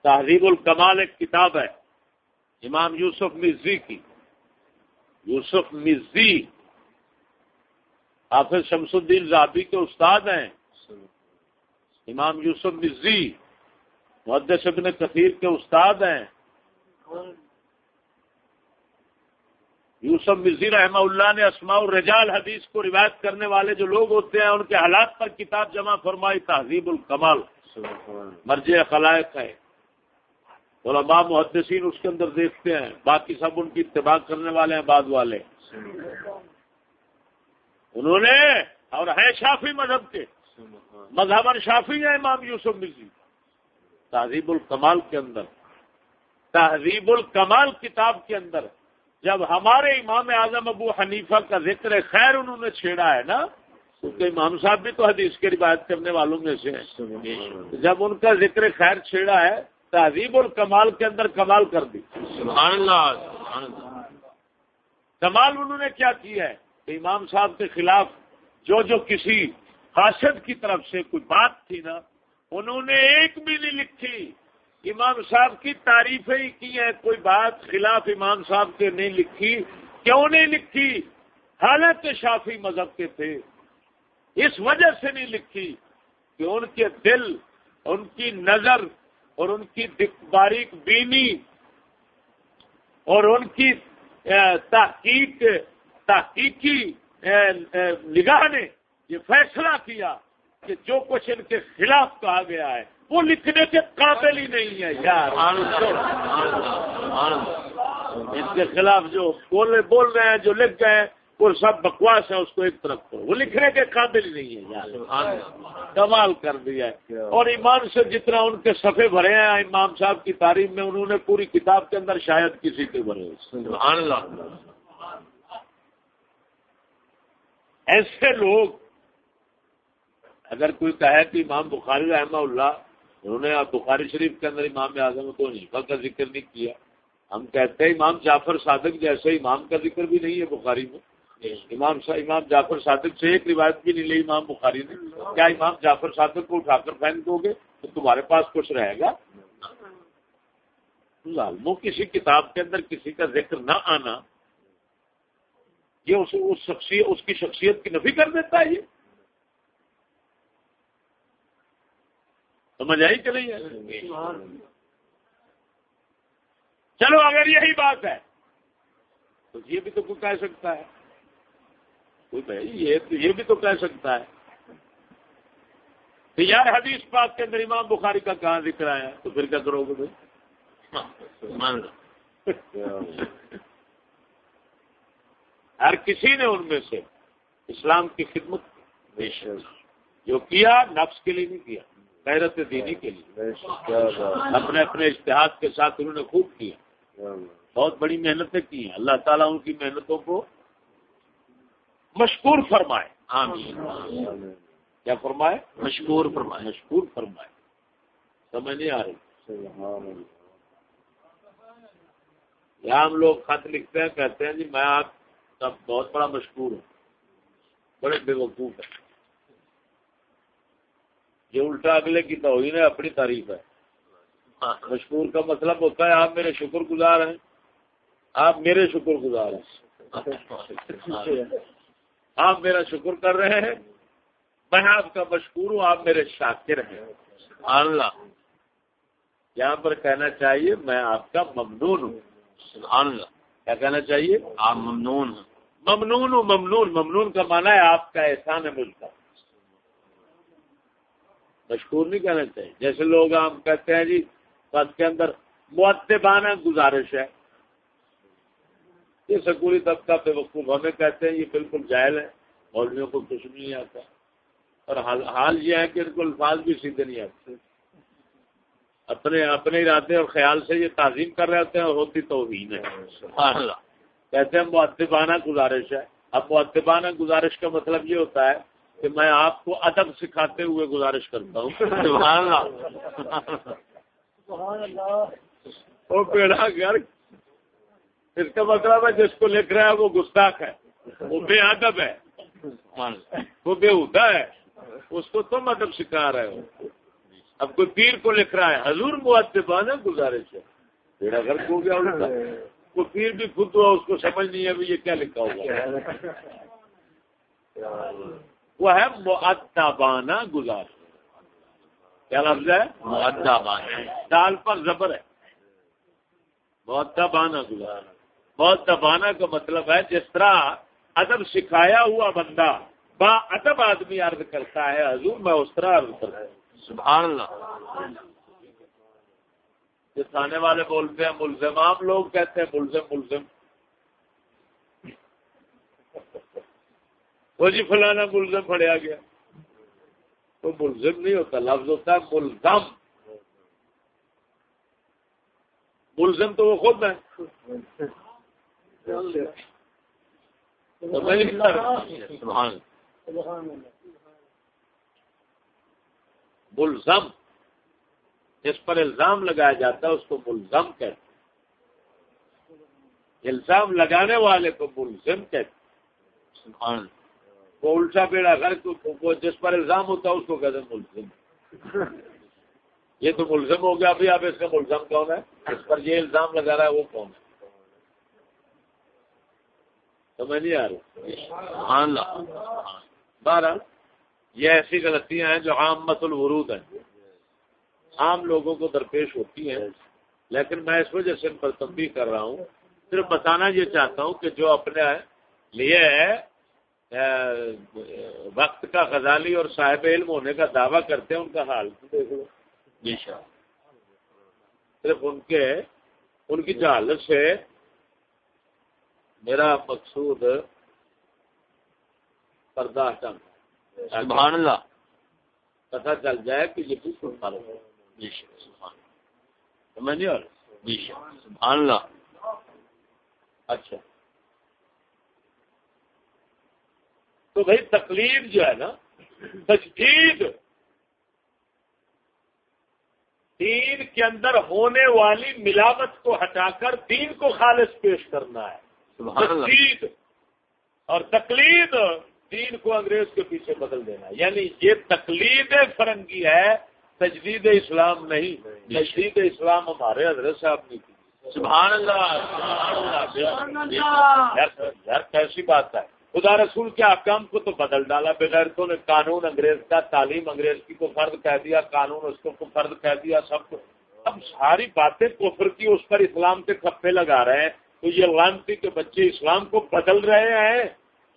تہذیب الکمال ایک کتاب ہے۔ امام یوسف مرزی کی۔ یوسف مرزی۔ حافظ شمس الدین زابی کے استاد ہیں۔ امام یوسف مرزی۔ محدث ابن کثیر کے استاد ہیں۔ یوسف مرزی رحمہ اللہ نے اسماء الرجال حدیث کو روایت کرنے والے جو لوگ ہوتے ہیں ان کے حالات پر کتاب جمع فرمائی تہذیب الکمال۔ مرج خلائق ہے۔ علماء محدثین اس کے اندر دیکھتے ہیں، باقی سب ان کی اتباع کرنے والے ہیں، بعد والے۔ انہوں نے، اور ہے شافی مذہب کے۔ مذہب شافی ہے امام یوسف مرزی۔ تہذیب الکمال کے اندر۔ تہذیب الکمال کتاب کے اندر۔ جب ہمارے امام اعظم ابو حنیفہ کا ذکر خیر انہوں نے چھیڑا ہے نا، کیونکہ امام صاحب بھی تو حدیث کی روایت کرنے والوں میں سے ہیں۔ جب ان کا ذکر خیر چھیڑا ہے تہذیب الکمال کے اندر کمال کر دی۔ سبحان اللہ کمال انہوں نے کیا کیا ہے؟ کہ امام صاحب کے خلاف جو جو کسی حاصل کی طرف سے کوئی بات تھی نا انہوں نے ایک بھی نہیں لکھی۔ امام صاحب کی تعریفیں ہی کی ہیں کوئی بات خلاف امام صاحب کے نہیں لکھی۔ کیوں نہیں لکھی؟ حالانکہ شافی مذہب کے تھے۔ اس وجہ سے نہیں لکھی کہ ان کے دل ان کی نظر اور ان کی باریک بینی اور ان کی تحقیق تحقیقی نگاہ نے یہ فیصلہ کیا کہ جو کچھ ان کے خلاف کہا گیا ہے وہ لکھنے کے قابل ہی نہیں ہے یار۔ اس کے خلاف جو بول بول رہے ہیں جو لکھ گئے وہ سب بکواس ہے اس کو ایک طرف کرو۔ وہ لکھنے کے قابل ہی نہیں ہے یار۔ کمال کر دیا ہے۔ اور ایمان سے جتنا ان کے صفحے بھرے ہیں امام صاحب کی تعریف میں انہوں نے پوری کتاب کے اندر شاید کسی کے بھرے ایسے لوگ اگر کوئی کہے کہ امام بخاری رحمہ اللہ انہوں نے بخاری شریف کے اندر امام اعظم کو نیفا کا ذکر نہیں کیا ہم کہتے ہیں امام جعفر صادق جیسے امام کا ذکر بھی نہیں ہے بخاری میں۔ جی۔ امام امام جعفر صادق سے ایک روایت بھی نہیں لی امام بخاری نے۔ کیا امام جعفر صادق کو اٹھا کر پھینک دو گے تو تمہارے پاس کچھ رہے گا؟ لالمو کسی کتاب کے اندر کسی کا ذکر نہ آنا یہ اس اس, شخصیت اس کی شخصیت کی نفی کر دیتا ہے یہ۔ سمجھ آئی کہ نہیں چلو اگر یہی بات ہے تو یہ بھی تو کوئی کہہ سکتا ہے۔ یہ بھی تو کہہ سکتا ہے۔ یار حدیث پاک کے اندر امام بخاری کا کہاں دکھ رہا ہے تو پھر کیا کرو گے بھائی؟ ہر کسی نے ان میں سے اسلام کی خدمت جو کیا نفس کے لیے نہیں کیا غیرت دینی کے لیے۔ اپنے اپنے اشتہاد کے ساتھ انہوں نے خوب کیا۔ بہت بڑی محنتیں کی ہیں۔ اللہ تعالیٰ ان کی محنتوں کو مشکور فرمائے۔ آمین۔ کیا فرمائے؟ مشکور فرمائے۔ مشکور فرمائے۔ سمجھ نہیں آ رہی۔ یہاں ہم لوگ خط لکھتے ہیں کہتے ہیں جی میں آپ کا بہت بڑا مشکور ہوں۔ بڑے بے وقوف ہے یہ الٹا اگلے کی توہین ہے اپنی تعریف ہے۔ مشکور کا مطلب ہوتا ہے آپ میرے شکر گزار ہیں۔ آپ میرے شکر گزار ہیں۔ آپ میرا شکر کر رہے ہیں۔ میں آپ کا مشکور ہوں آپ میرے شاکر ہیں۔ اللہ۔ یہاں پر کہنا چاہیے میں آپ کا ممنون ہوں۔ اللہ۔ کیا کہنا چاہیے؟ آپ ممنون ہیں۔ ممنون ہوں ممنون۔ ممنون کا مانا ہے آپ کا احسان ہے مجھ کا۔ مشکور نہیں کہنا چاہیے۔ جیسے لوگ ہم کہتے ہیں جی پد کے اندر معتبانہ گزارش ہے۔ یہ سکولی طبقہ بے وقوف ہمیں کہتے ہیں یہ بالکل جائل ہے۔ مولویوں کو کچھ نہیں آتا۔ اور حال یہ ہے کہ ان کو الفاظ بھی سیدھے نہیں آتے۔ اپنے اپنے ارادے اور خیال سے یہ تعظیم کر رہے ہوتے ہیں ہوتی تو ہی نہیں کہتے ہیں معتبانہ گزارش ہے۔ اب معتبانہ گزارش کا مطلب یہ ہوتا ہے کہ میں آپ کو ادب سکھاتے ہوئے گزارش کرتا ہوں۔ وہ پیڑا گھر اس کا مطلب ہے جس کو لکھ رہا ہے وہ گستاخ ہے وہ بے ادب ہے۔ وہ بے ہوتا ہے۔ اس کو تم ادب سکھا رہے ہو۔ اب کوئی پیر کو لکھ رہا ہے حضور معتبانہ گزارش ہے۔ پیڑا گھر کو گیا وہ پیر بھی خود ہوا اس کو سمجھ نہیں ہے یہ کیا لکھا ہوگا وہ ہے معدبانہ گزار کیا لفظ ہے؟ معدبانہ دال پر زبر ہے۔ معدبانہ گزار بہت دبانا کا مطلب ہے جس طرح ادب سکھایا ہوا بندہ با ادب آدمی عرض کرتا ہے حضور میں اس طرح عرض کرتا ہوں۔ سبحان اللہ۔ جو تھانے والے بولتے ہیں ملزم عام لوگ کہتے ہیں ملزم ملزم۔ وہ جی فلانا ملزم پڑیا گیا۔ تو ملزم نہیں ہوتا لفظ ہوتا ہے ملزم۔ ملزم تو وہ خود ہے۔ ملزم جس پر الزام لگایا جاتا ہے اس کو ملزم کہتے الزام لگانے والے کو ملزم کہتے وہ الٹا بیڑا گھر کو جس پر الزام ہوتا ہے اس کو کہتے ہیں ملزم یہ تو ملزم ہو گیا ابھی آپ اس کا ملزم کون ہے؟ اس پر یہ الزام لگا رہا ہے وہ کون ہے؟ سمجھ نہیں آ رہی؟ بارہ یہ ایسی غلطیاں ہیں جو عام مت الورود ہیں۔ عام لوگوں کو درپیش ہوتی ہیں لیکن میں اس وجہ سے ان پر تبدیل کر رہا ہوں۔ صرف بتانا یہ چاہتا ہوں کہ جو اپنے لیے وقت کا غزالی اور صاحب علم ہونے کا دعویٰ کرتے ہیں ان کا حال دیکھ لو۔ صرف ان کے ان کی جہالت سے میرا مقصود پردہ ہٹانا سبحان اللہ۔ پتا چل جائے کہ یہ بالکل فرق ہے سمجھ نہیں اور سبحان اللہ۔ اچھا۔ تو بھائی تکلیف جو ہے نا تجدید۔ دین کے اندر ہونے والی ملاوٹ کو ہٹا کر دین کو خالص پیش کرنا ہے۔ تجدید اور تقلید دین کو انگریز کے پیچھے بدل دینا۔ یعنی یہ تقلید فرنگی ہے تجدید اسلام نہیں۔ تجدید اسلام ہمارے حضرت صاحب نے کی۔ سبحان اللہ۔ یار کیسی بات ہے۔ خدا رسول کے حکام کو تو بدل ڈالا بغیرتوں نے قانون انگریز کا تعلیم انگریز کی کو فرد کہہ دیا قانون اس کو فرد کہہ دیا سب کو۔ اب ساری باتیں کفر کی اس پر اسلام کے کپے لگا رہے ہیں۔ تو یہ غلامتی کے بچے اسلام کو بدل رہے ہیں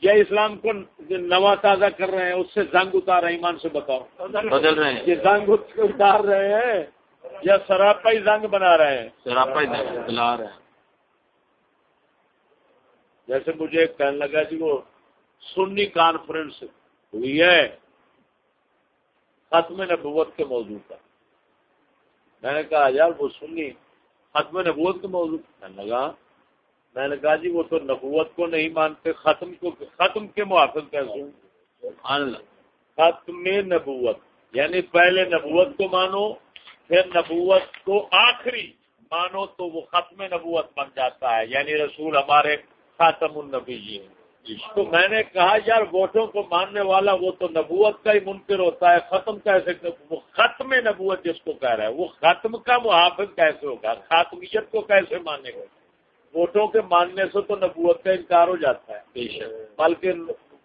یا اسلام کو نوا تازہ کر رہے ہیں اس سے زنگ اتار رہے ایمان سے بتاؤ۔ بدل رہے ہیں۔ یہ زنگ اتار رہے ہیں یا سراپا ہی زنگ بنا رہے ہیں۔ سراپا بنا رہے ہیں۔ جیسے مجھے کہنے لگا جی وہ سنی کانفرنس ہوئی ہے ختم نبوت کے موضوع کا میں نے کہا یار وہ سنی ختم نبوت کے موضوع کہنے لگا میں نے کہا جی وہ تو نبوت کو نہیں مانتے ختم کو ختم کے موافق کیسے ختم نبوت یعنی پہلے نبوت کو مانو پھر نبوت کو آخری مانو تو وہ ختم نبوت بن جاتا ہے۔ یعنی رسول ہمارے خاتم النبی جی تو میں نے کہا یار ووٹوں کو ماننے والا وہ تو نبوت کا ہی منکر ہوتا ہے۔ ختم کیسے وہ ختم نبوت جس کو کہہ رہا ہے وہ ختم کا محافظ کیسے ہوگا؟ خاتمیت کو کیسے مانے گا؟ ووٹوں کے ماننے سے تو نبوت کا انکار ہو جاتا ہے۔ بلکہ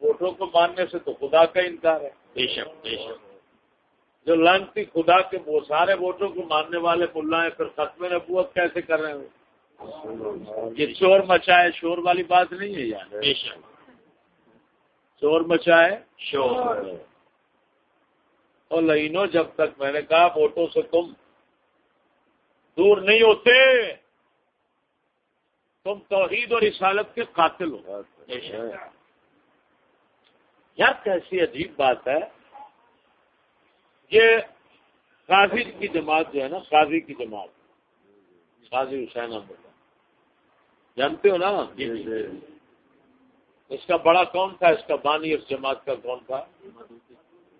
ووٹوں کو ماننے سے تو خدا کا انکار ہے۔ بے شک بے شک۔ جو لنگتی خدا کے وہ سارے ووٹوں کو ماننے والے ملا ہیں پھر ختم نبوت کیسے کر رہے ہیں؟ یہ چور مچائے شور والی بات نہیں ہے یار۔ بے شک۔ چور مچائے؟ شور۔ اور لینو جب تک میں نے کہا ووٹوں سے تم دور نہیں ہوتے۔ تم توحید اور رسالت کے قاتل ہو۔ یار کیسی عجیب بات ہے۔ یہ قاضی کی جماعت جو ہے نا قاضی کی جماعت۔ قاضی حسین احمد۔ جانتے ہو نا؟ اس کا بڑا کون تھا؟ اس کا بانی اس جماعت کا کون تھا؟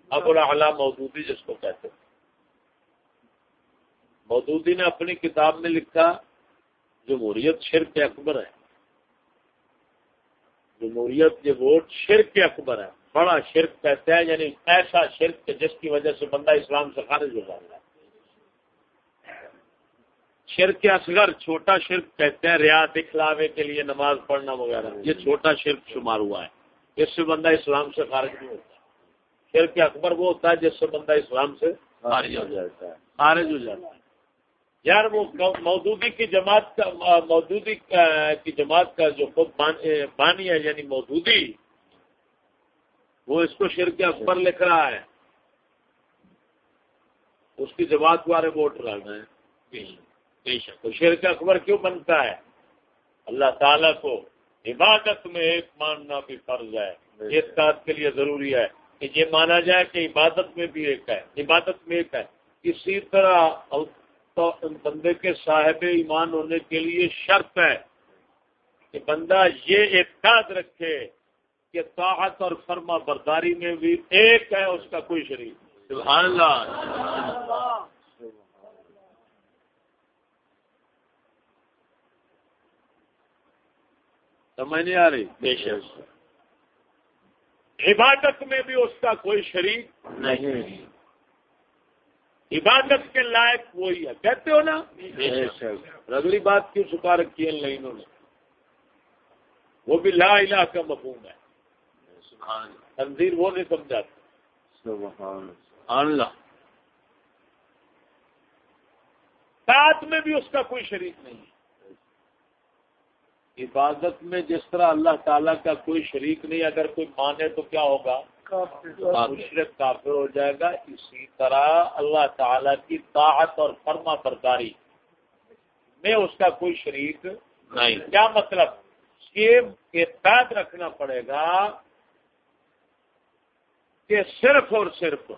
ابو العلا مودودی جس کو کہتے مودودی نے اپنی کتاب میں لکھا جمہوریت شرک اکبر ہے۔ جمہوریت یہ ووٹ شرک اکبر ہے۔ بڑا شرک کہتے ہیں یعنی ایسا شرک جس کی وجہ سے بندہ اسلام سے خارج ہو جاتا ہے۔ شرک اصغر چھوٹا شرک کہتے ہیں ریاض دکھلاوے کے لیے نماز پڑھنا وغیرہ۔ یہ چھوٹا شرک شمار ہوا ہے اس سے بندہ اسلام سے خارج نہیں ہوتا۔ شرک اکبر وہ ہوتا ہے جس سے بندہ اسلام سے خارج ہو جاتا ہے۔ خارج ہو جاتا ہے۔ یار وہ مودودی کی جماعت کا مودودی کی جماعت کا جو خود بانی ہے یعنی مودودی وہ اس کو شرک اکبر لکھ رہا ہے۔ اس کی جماعت والے ووٹ ڈالنا ہے تو شرک اکبر کیوں بنتا ہے؟ اللہ تعالیٰ کو عبادت میں ایک ماننا بھی فرض ہے۔ اس بات کے لیے ضروری ہے کہ یہ مانا جائے کہ عبادت میں بھی ایک ہے۔ عبادت میں ایک ہے۔ اسی طرح تو بندے کے صاحب ایمان ہونے کے لیے شرط ہے کہ بندہ یہ اعتقاد رکھے کہ طاعت اور فرما برداری میں بھی ایک ہے اس کا کوئی شریک سبحان اللہ۔ سمجھ نہیں آ رہی؟ بے شک۔ عبادت میں بھی اس کا کوئی شریک نہیں۔ عبادت کے لائق وہی ہے۔ کہتے ہو نا؟ اگلی بات کیوں چھپا رکھی ہے انہوں نے؟ وہ بھی لا الہ کا مفہوم ہے۔ تنظیر وہ نہیں سمجھاتے۔ اللہ۔ ساتھ میں بھی اس کا کوئی شریک نہیں عبادت میں جس طرح اللہ تعالیٰ کا کوئی شریک نہیں اگر کوئی مانے تو کیا ہوگا؟ مشرق کافر ہو جائے گا۔ اسی طرح اللہ تعالیٰ کی طاعت اور فرما برداری میں اس کا کوئی شریک نہیں۔ کیا مطلب؟ یہ اعتقاد رکھنا پڑے گا کہ صرف اور صرف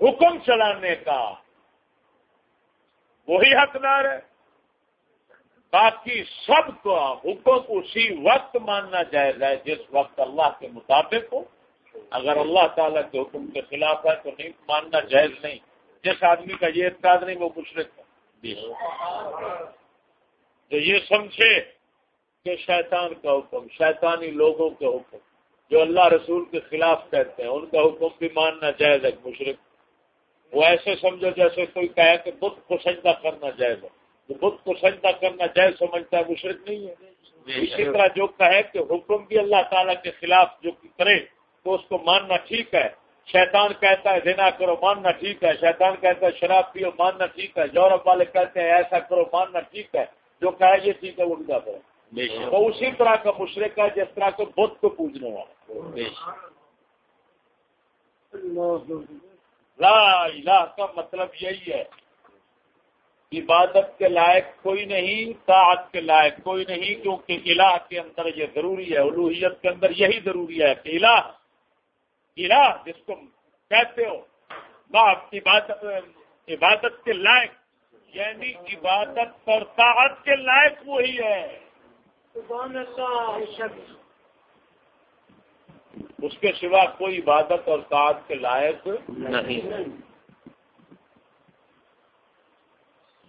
حکم چلانے کا وہی حقدار ہے۔ باقی سب کو حکم اسی وقت ماننا جائز ہے جس وقت اللہ کے مطابق ہو۔ اگر اللہ تعالیٰ کے حکم کے خلاف ہے تو نہیں، ماننا جائز نہیں۔ جس آدمی کا یہ اعتقاد نہیں، وہ مشرق ہے۔ جی۔ جو یہ سمجھے کہ شیطان کا حکم، شیطانی لوگوں کے حکم، جو اللہ رسول کے خلاف کہتے ہیں، ان کا حکم بھی ماننا جائز ہے مشرق وہ ایسے سمجھو جیسے کوئی کہے کہ بدھ کو سجدہ کرنا جائز ہے۔ تو بدھ کو سجدہ کرنا جائز سمجھتا ہے مشرق نہیں ہے۔ اسی طرح جو کہے کہ حکم بھی اللہ تعالیٰ کے خلاف جو کرے تو اس کو ماننا ٹھیک ہے۔ شیطان کہتا ہے دینا کرو ماننا ٹھیک ہے۔ شیطان کہتا ہے شراب پیو ماننا ٹھیک ہے۔ یورپ والے کہتے ہیں ایسا کرو ماننا ٹھیک ہے۔ جو کہے یہ ٹھیک ہے وہ بھی کرے وہ اسی طرح کا مشرق ہے جس طرح کے بدھ کو پوجنے والا۔ لا الہ کا مطلب یہی ہے عبادت کے لائق کوئی نہیں، طاعت کے لائق کوئی نہیں، کیونکہ الہ کے اندر یہ ضروری ہے، الوحیت کے اندر یہی ضروری ہے کہ الہ الہ جس کو کہتے ہو عبادت عبادت کے لائق یعنی عبادت اور طاعت کے لائق وہی ہے۔ اس کے سوا کوئی عبادت اور طاعت کے لائق نہیں۔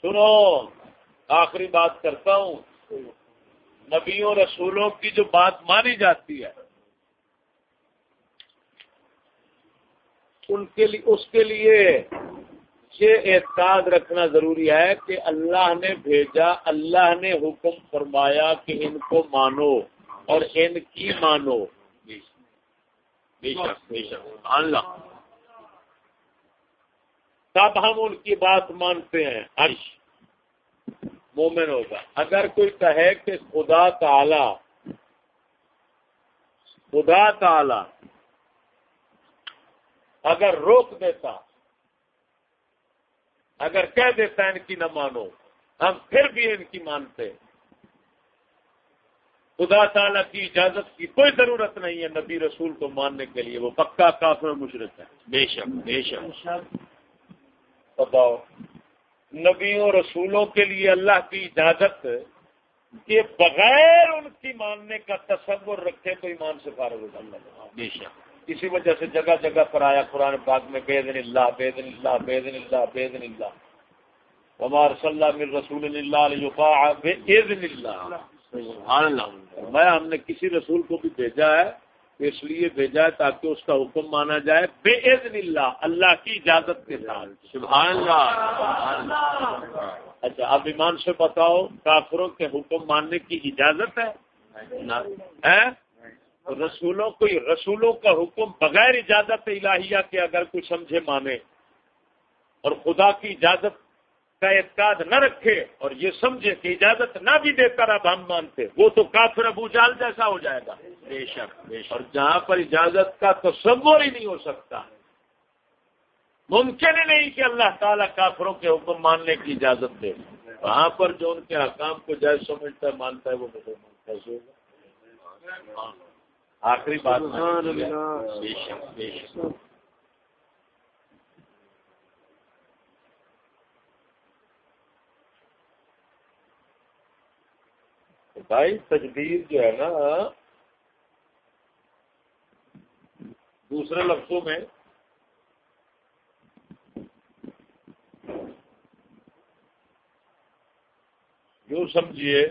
سنو، آخری بات کرتا ہوں۔ نبیوں، رسولوں کی جو بات مانی جاتی ہے، ان کے لیے، اس کے لیے یہ اعتقاد رکھنا ضروری ہے کہ اللہ نے بھیجا، اللہ نے حکم فرمایا کہ ان کو مانو اور ان کی مانو۔ اللہ۔ تب ہم ان کی بات مانتے ہیں۔ عرش۔ مومن ہوگا۔ اگر کوئی کہے کہ خدا تعالی خدا تعالی اگر روک دیتا، اگر کہہ دیتا ان کی نہ مانو، ہم پھر بھی ان کی مانتے۔ خدا تعالیٰ کی اجازت کی کوئی ضرورت نہیں ہے نبی رسول کو ماننے کے لیے۔ وہ پکا کافر مشرق ہے۔ بے شک بے شک۔ بتاؤ۔ نبیوں رسولوں کے لیے اللہ کی اجازت کے بغیر ان کی ماننے کا تصور رکھے تو ایمان سے فارغ ہو جاتا بے شک۔ اسی وجہ سے جگہ جگہ پر آیا قرآن پاک میں بے دن اللہ بے دن اللہ بے دن اللہ بے دن اللہ۔ عمار صلی اللہ مل رسول اللہ علیہ اللہ۔ میں ہم نے کسی رسول کو بھی بھیجا ہے اس لیے بھیجا ہے تاکہ اس کا حکم مانا جائے۔ بے عزن اللہ اللہ کی اجازت کے ساتھ۔ سبحان اللہ۔ اچھا اب ایمان سے بتاؤ، کافروں کے حکم ماننے کی اجازت ہے؟ رسولوں کو، رسولوں کا حکم بغیر اجازت الہیہ کے اگر کوئی سمجھے مانے اور خدا کی اجازت کا اعتقاد نہ رکھے اور یہ سمجھے کہ اجازت نہ بھی دے کر اب ہم مانتے وہ تو کافر ابو جال جیسا ہو جائے گا۔ بے شک اور جہاں پر اجازت کا تصور ہی نہیں ہو سکتا ممکن ہی نہیں کہ اللہ تعالیٰ کافروں کے حکم ماننے کی اجازت دے۔ وہاں پر جو ان کے حکام کو جائز سمجھتا ہے مانتا ہے وہ مسلمان آخری بات۔ بے شک بے شک۔ بھائی تجدید جو ہے نا، دوسرے لفظوں میں یوں سمجھیے،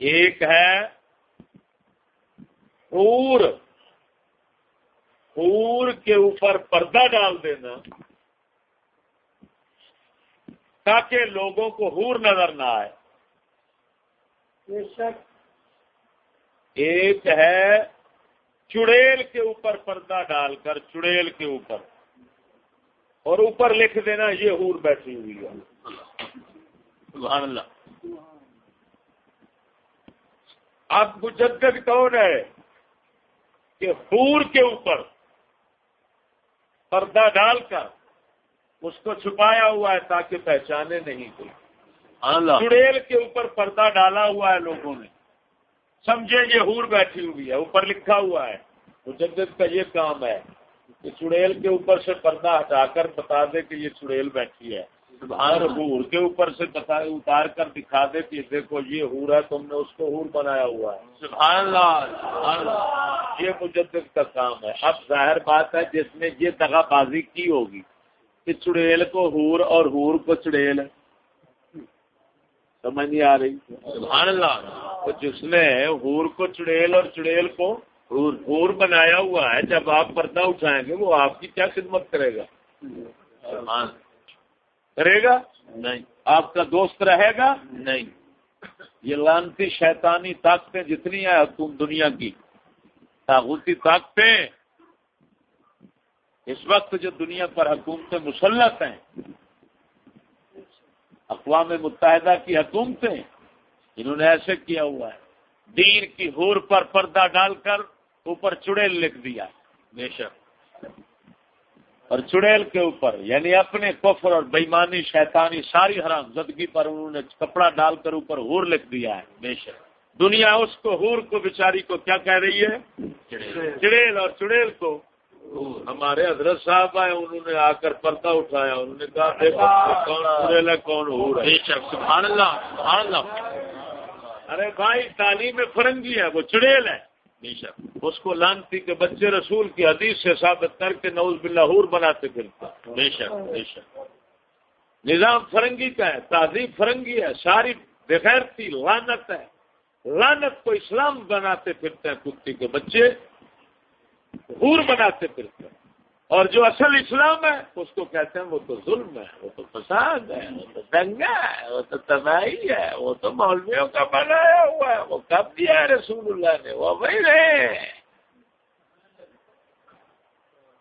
ایک ہے پور پور کے اوپر پردہ ڈال دینا۔ تاکہ لوگوں کو ہور نظر نہ آئے۔ ایک ہے چڑیل کے اوپر پردہ ڈال کر چڑیل کے اوپر۔ اور اوپر لکھ دینا یہ ہور بیٹھی ہوئی ہے۔ سبحان اللہ۔ اب مجدد کون ہے؟ کہ ہور کے اوپر پردہ ڈال کر۔ اس کو چھپایا ہوا ہے تاکہ پہچانے نہیں کوئی۔ چڑیل کے اوپر پردہ ڈالا ہوا ہے لوگوں نے۔ سمجھے یہ ہور بیٹھی ہوئی ہے اوپر لکھا ہوا ہے۔ مجدد کا یہ کام ہے کہ چڑیل کے اوپر سے پردہ ہٹا کر بتا دے کہ یہ چڑیل بیٹھی ہے۔ اور ہور کے اوپر سے اتار کر دکھا دے کہ دیکھو یہ ہور ہے تم نے اس کو ہور بنایا ہوا ہے۔ سبحان اللہ۔ یہ مجدد کا کام ہے۔ اب ظاہر بات ہے جس نے یہ دگا بازی کی ہوگی۔ کہ چڑیل کو ہور اور ہور کو چڑیل سمجھ نہیں آ رہی سبحان اللہ تو جس نے ہور کو چڑیل اور چڑیل کو ہور بنایا ہوا ہے جب آپ پردہ اٹھائیں گے وہ آپ کی کیا خدمت کرے گا کرے گا نہیں آپ کا دوست رہے گا نہیں یہ لانتی شیطانی طاقتیں جتنی ہیں حکومت دنیا کی تاغوتی طاقتیں اس وقت جو دنیا پر حکومتیں مسلط ہیں اقوام متحدہ کی حکومتیں انہوں نے ایسے کیا ہوا ہے۔ دین کی ہور پر پردہ ڈال کر اوپر چڑیل لکھ دیا۔ بے شک۔ اور چڑیل کے اوپر یعنی اپنے کفر اور بےمانی شیطانی ساری حرام زدگی پر انہوں نے کپڑا ڈال کر اوپر ہور لکھ دیا ہے۔ بے شک۔ دنیا اس کو ہور کو بیچاری کو کیا کہہ رہی ہے؟ چڑیل اور چڑیل کو ہمارے حضرت صاحب آئے انہوں نے آ کر پردہ اٹھایا انہوں نے کہا دیکھو کون ہے کون ہور ہے۔ بے شک سبحان اللہ سبحان اللہ۔ ارے بھائی تعلیم فرنگی ہے وہ چڑیل ہے۔ اس کو لانتی کے بچے رسول کی حدیث سے ثابت کر کے نوز بلاہور بناتے پھرتے بے شک بے شک۔ نظام فرنگی کا ہے تہذیب فرنگی ہے ساری بغیرتی لانت ہے۔ لانت کو اسلام بناتے پھرتے ہیں کتی کے بچے۔ حور بناتے پھرتے ہیں۔ اور جو اصل اسلام ہے، اس کو کہتے ہیں وہ تو ظلم ہے، وہ تو فساد ہے، وہ تو دنگا ہے، وہ تو تباہی ہے، وہ تو مولویوں کا بنایا ہوا ہے، وہ کب دیا ہے رسول اللہ نے؟ وہ وہی رہے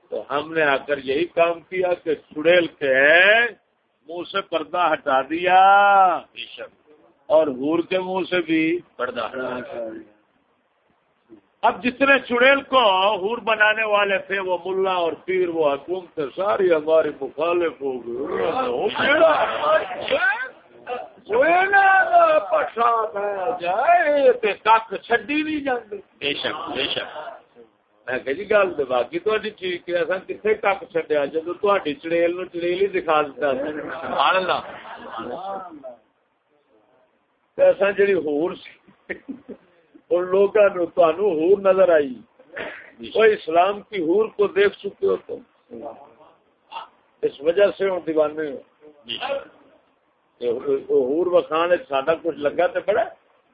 تو ہم نے آ کر یہی کام کیا کہ چڑیل کے منہ سے پردہ ہٹا دیا اور ہور کے منہ سے بھی پردہ ہٹا دیا۔ اب جتنے چڑیل کو ہور بنانے والے تھے وہ ملا اور پیر وہ حکومت ساری ہماری مخالف ہو گئی۔ کھ چڈی نہیں جانے بے شک بے شک۔ میں کہ جی گل تو باقی تھی ٹھیک ہے۔ اصل کتنے کھ چڈیا جب تھی چڑیل نو چڑیل ہی دکھا دیتا سبحان اللہ۔ ایسا جی ہور ان لوگوں ہور نظر آئی۔ وہ اسلام کی ہور کو دیکھ چکے ہو تو اس وجہ سے ہوں دیوانے ہور وکھان ساڈا کچھ لگا تو بڑا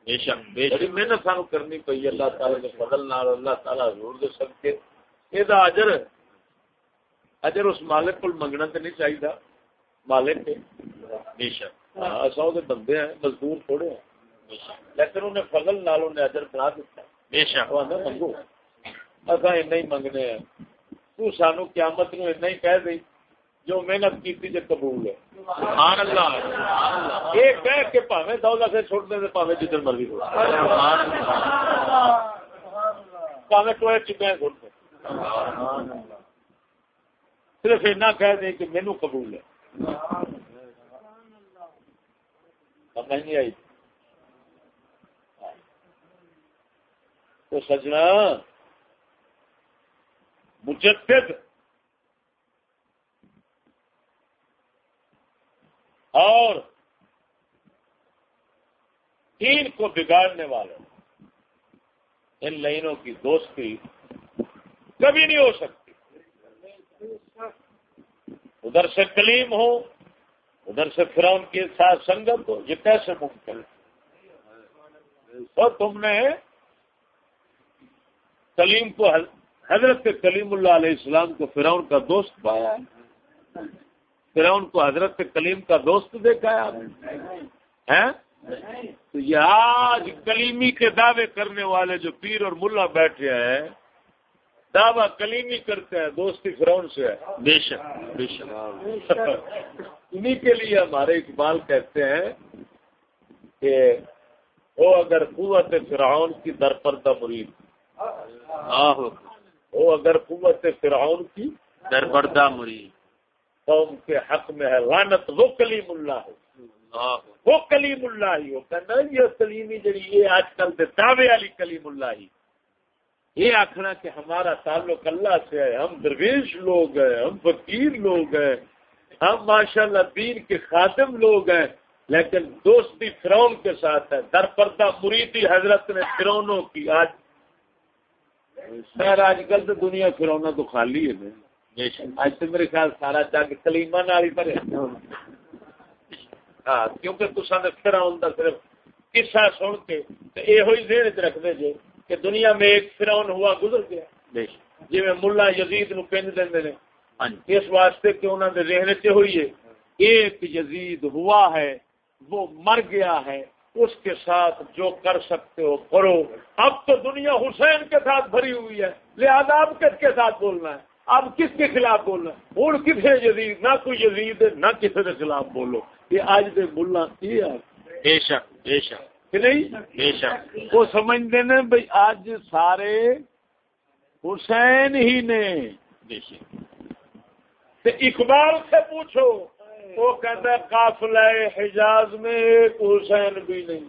بے شک بے شک۔ محنت سانو کرنی پی اللہ تعالی کے فضل نال اللہ تعالی حضور دے سب کے یہ اجر اجر اس مالک کو منگنا تو نہیں چاہیے مالک بے شک۔ ہاں سو دے بندے ہیں مزدور تھوڑے ہیں۔ لیکن انہیں فضل نال انہیں اجر بنا دیتا بے شک۔ وہ منگو۔ ہی منگنے ہیں۔ تو سانو قیامت نو ہی کہہ جو محنت کی جو قبول ہے۔ سبحان اللہ۔ سبحان اللہ یہ کہہ کے دولت سے چھوڑ جدھر مرضی دیں سبحان اللہ۔ ٹوئے دیں۔ صرف اتنا کہہ دیں کہ مینو قبول ہے۔ سمجھ نہیں آئی۔ تو سجنا مجدد۔ اور دین کو بگاڑنے والے ان لائنوں کی دوستی کبھی نہیں ہو سکتی۔ ادھر سے کلیم ہو، ادھر سے فرون کے ساتھ سنگت ہو، یہ کیسے ممکن ہے؟ اور تم نے کلیم کو حضرت کلیم اللہ علیہ السلام کو فرعون کا دوست پایا ہے۔ فرعون کو حضرت کلیم کا دوست دیکھا ہے؟ تو یہ آج کلیمی کے دعوے کرنے والے جو پیر اور ملا بیٹھے ہیں دعوی کلیمی کرتے ہیں دوستی فرون سے ہے۔ بے شک بے شک۔ انہیں کے لیے ہمارے اقبال کہتے ہیں کہ وہ اگر قوت فرعون کی در پردہ وہ اگر قوت فرعون کی در پردہ مرید۔ قوم کے حق میں ہے لانت وہ کلیم اللہ ہو وہ کلیم اللہ ہی ہو کہنا یہ کلیمی جڑی یہ آج کل دے دعوے والی کلیم اللہ ہی۔ یہ آخنا کہ ہمارا تعلق اللہ سے ہے ہم درویش لوگ ہیں ہم فقیر لوگ ہیں ہم ماشاء اللہ دین کے خاتم لوگ ہیں لیکن دوستی فرون کے ساتھ ہے۔ در پردہ مریدی حضرت نے فرونوں کی آج خیر آج کل تو دنیا فرونا تو خالی ہے آج تو میرے خیال سارا جگ کلیما نال ہی بھرے۔ ہاں کیونکہ تصا نے فراؤن کا صرف قصہ سن کے یہ ذہن چ رکھتے جی کہ دنیا میں ایک فراؤن ہوا گزر گیا۔ جی میں ملا یزید نو پنج دے ہاں جی۔ اس واسطے کہ انہوں نے ذہن چ ہوئی ہے ایک یزید ہوا ہے وہ مر گیا ہے۔ اس کے ساتھ جو کر سکتے ہو کرو۔ اب تو دنیا حسین کے ساتھ بھری ہوئی ہے۔ لہذا اب کس کے ساتھ بولنا ہے؟ اب کس کے خلاف بولنا ہے؟ ہوں کسی جدید نہ کوئی جدید نہ کسی کے خلاف بولو۔ یہ آج دے بولنا بے شک بے شک۔ نہیں؟ بے شک۔ وہ سمجھتے ہیں بھائی آج سارے حسین ہی نے۔ اقبال سے پوچھو۔ وہ کہتا ہے قافلہ حجاز میں ایک حسین بھی نہیں۔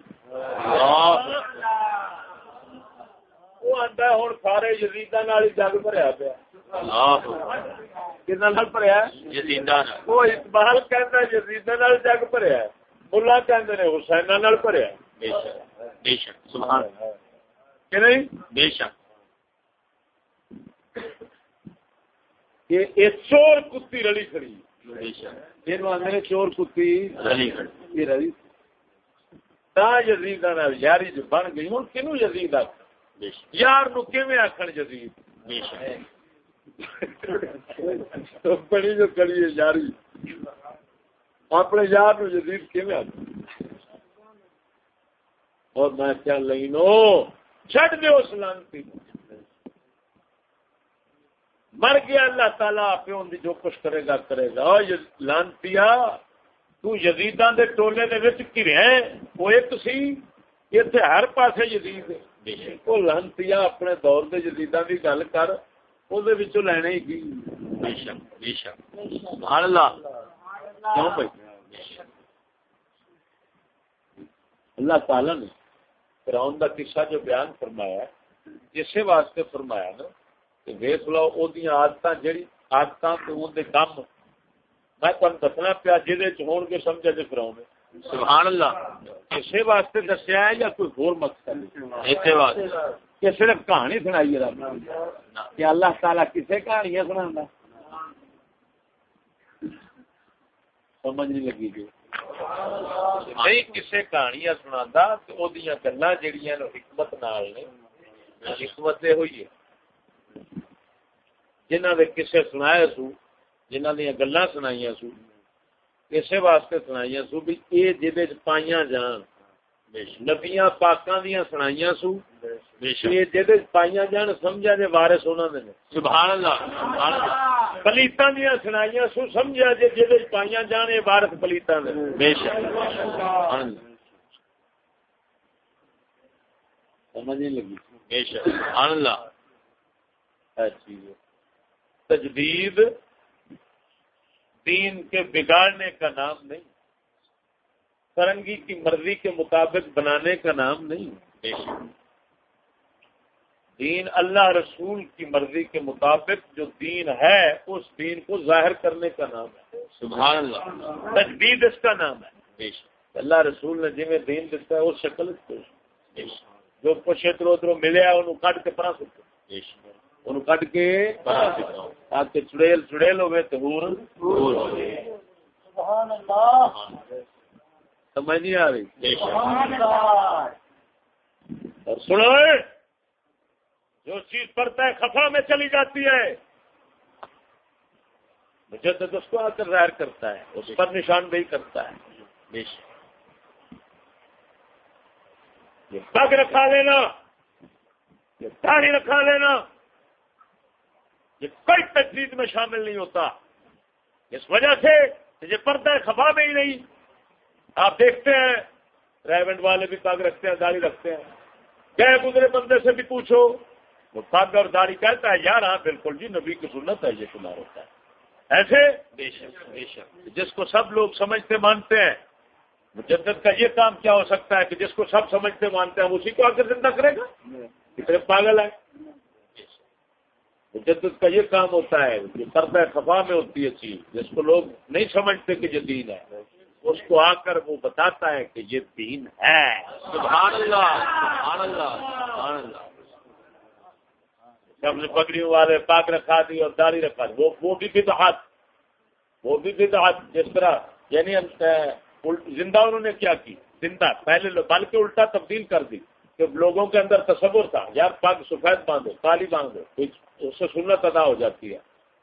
وہ آتا ہے ہوں سارے جگ بھریا پیا۔ کتنا بھریا وہ اقبال کہتا ہے جزیدہ نال جگ بھریا ملا کہتے ہیں حسین نال بھریا بے شک سبحان کہ نہیں؟ بے شک۔ یہ چور کتی رلی کھڑی چور کتی یزید یاری جو بن گئی ہوں کنو یزید آخ یار نو آخر جزید بڑی جو کری ہے یاری اپنے یار نو آخر اور میں کیا لینو دو سلامتی مر گیا اللہ تعالیٰ پیوں دی جو کچھ کرے گا کرے گا۔ لانتیا تو یزیداں دے ٹولے دے وچ گرے وہ ایک سی ایتھے ہر پاسے یزید وہ لانتیا اپنے دور دے یزیداں دی گل کر او دے وچوں لینے ہی کی۔ بے شک بے شک۔ سبحان اللہ۔ کیوں بھائی؟ اللہ تعالی نے فرعون دا قصہ جو بیان فرمایا ہے اسی واسطے فرمایا نا ویس لو آدت جہی آدت کام میں تمہیں دسنا پیا جی ہون کے سمجھا جی فراؤ سبحان اللہ اسی واسطے دسیا ہے یا کوئی ہور مقصد کہ صرف کہانی سنائی ہے کہ اللہ تعالی کسے کہانیاں سنا سمجھ نہیں لگی جی نہیں کسے کہانیاں سنا تو گلا جہیا حکمت نال نے حکمت ہوئی ہے جنہ دے کسے سنایا سو جنہ دیا گلا سنائی سو اسی واسطے سنائی سو بھی یہ جی پائیا جان۔ نبیاں پاکاں دیا سنائی سو۔ جی پائیا جان سمجھا جی وارس انہوں نے۔ سبحان اللہ۔ پلیتاں دیا سنائی سو سمجھا جی جی پائیا جان یہ وارس پلیتاں نے بے شک۔ سمجھ نہیں لگی۔ بے شک۔ سبحان اللہ۔ چیز۔ تجدید دین کے بگاڑنے کا نام نہیں فرنگی کی مرضی کے مطابق بنانے کا نام نہیں۔ دین اللہ رسول کی مرضی کے مطابق جو دین ہے اس دین کو ظاہر کرنے کا نام ہے۔ سبحان اللہ۔ تجدید اس کا نام ہے۔ اللہ رسول نے جی دین دیتا ہے اس شکل جو کچھ ادھر ادھر ملے انہوں کٹ کے پڑا سکتے۔ ان کٹ کے تاکہ چڑیل چڑیل ہوئے تو سمجھ نہیں آ رہی؟ اور سنو جو چیز پڑتا ہے خفا میں چلی جاتی ہے۔ مجھے تو اس کو آ کر ظاہر کرتا ہے اس پر نشاندہی کرتا ہے۔ یہ پگ رکھا لینا یہ داڑھی رکھا لینا۔ یہ کوئی تجدید میں شامل نہیں ہوتا۔ اس وجہ سے یہ پردہ خفا میں ہی نہیں۔ آپ دیکھتے ہیں ریونڈ والے بھی پگ رکھتے ہیں داڑھی رکھتے ہیں۔ گئے گزرے بندے سے بھی پوچھو وہ پگ اور داڑھی کہتا ہے یار ہاں بالکل جی نبی کی سنت ہے یہ شمار ہوتا ہے۔ ایسے؟ بے شک بے شک۔ جس کو سب لوگ سمجھتے مانتے ہیں مجدد کا یہ کام کیا ہو سکتا ہے کہ جس کو سب سمجھتے مانتے ہیں اسی کو آ کر زندہ کرے گا؟ کتنے پاگل ہے مجدد کا یہ کام ہوتا ہے کہ پردہ خفا میں ہوتی ہے چیز، جس کو لوگ نہیں سمجھتے کہ یہ دین ہے، اس کو آ کر وہ بتاتا ہے کہ یہ دین ہے۔ سبحان اللہ سبحان اللہ سبحان اللہ۔ سب نے پگڑیوں والے پاک رکھا دی اور داڑھی رکھا دی۔ وہ بھی بدعت، وہ بھی بدعت۔ جس طرح یعنی زندہ انہوں نے کیا کی؟ زندہ، پہلے بلکہ الٹا تبدیل کر دی۔ کہ لوگوں کے اندر تصور تھا، یار پگ سفید باندھو، کالی باندھو اس سے سنت ادا ہو جاتی ہے۔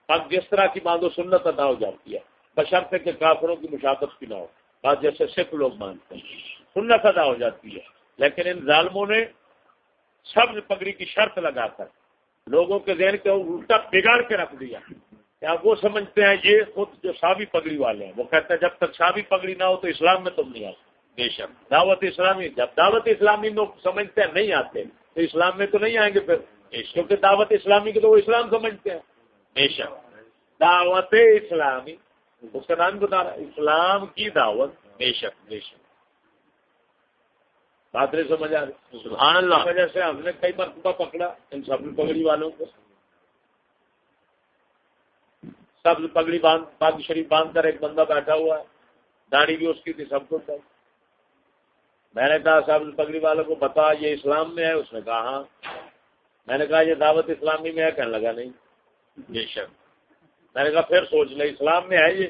پگ جس طرح کی باندھو، سنت ادا ہو جاتی ہے۔ بشرطے کے کافروں کی مشابت کی نہ ہو۔ بات جیسے سکھ لوگ مانتے ہیں۔ سنت ادا ہو جاتی ہے۔ لیکن ان ظالموں نے سب پگڑی کی شرط لگا کر لوگوں کے ذہن کے الٹا بگاڑ کے رکھ دیا۔ کیا وہ سمجھتے ہیں یہ خود جو سابی پگڑی والے ہیں؟ وہ کہتے ہیں جب تک سابی پگڑی نہ ہو تو اسلام میں تم نہیں آتے۔ بے شک۔ دعوت اسلامی جب دعوت اسلامی لوگ سمجھتے ہیں نہیں آتے تو اسلام میں تو نہیں آئیں گے پھر۔ کیونکہ دعوت اسلامی کے تو وہ اسلام سمجھتے ہیں۔ بے شک۔ دعوت اسلامی اس کا نام بتا رہا اسلام کی دعوت۔ بے شک بے شک۔ بات نہیں سمجھ آ رہی۔ سبحان اللہ۔ وجہ سے ہم نے کئی مرتبہ پکڑا ان سب پگڑی والوں کو۔ سب پگڑی باندھ پاک شریف باندھ کر ایک بندہ بیٹھا ہوا ہے۔ داڑھی بھی اس کی تھی سب کو میں نے کہا سب پگڑی والوں کو بتا یہ اسلام میں ہے۔ اس نے کہا ہاں۔ میں نے کہا یہ دعوت اسلامی میں ہے۔ کہنے لگا نہیں۔ بے شک۔ میں نے کہا پھر سوچ لے اسلام میں ہے یہ۔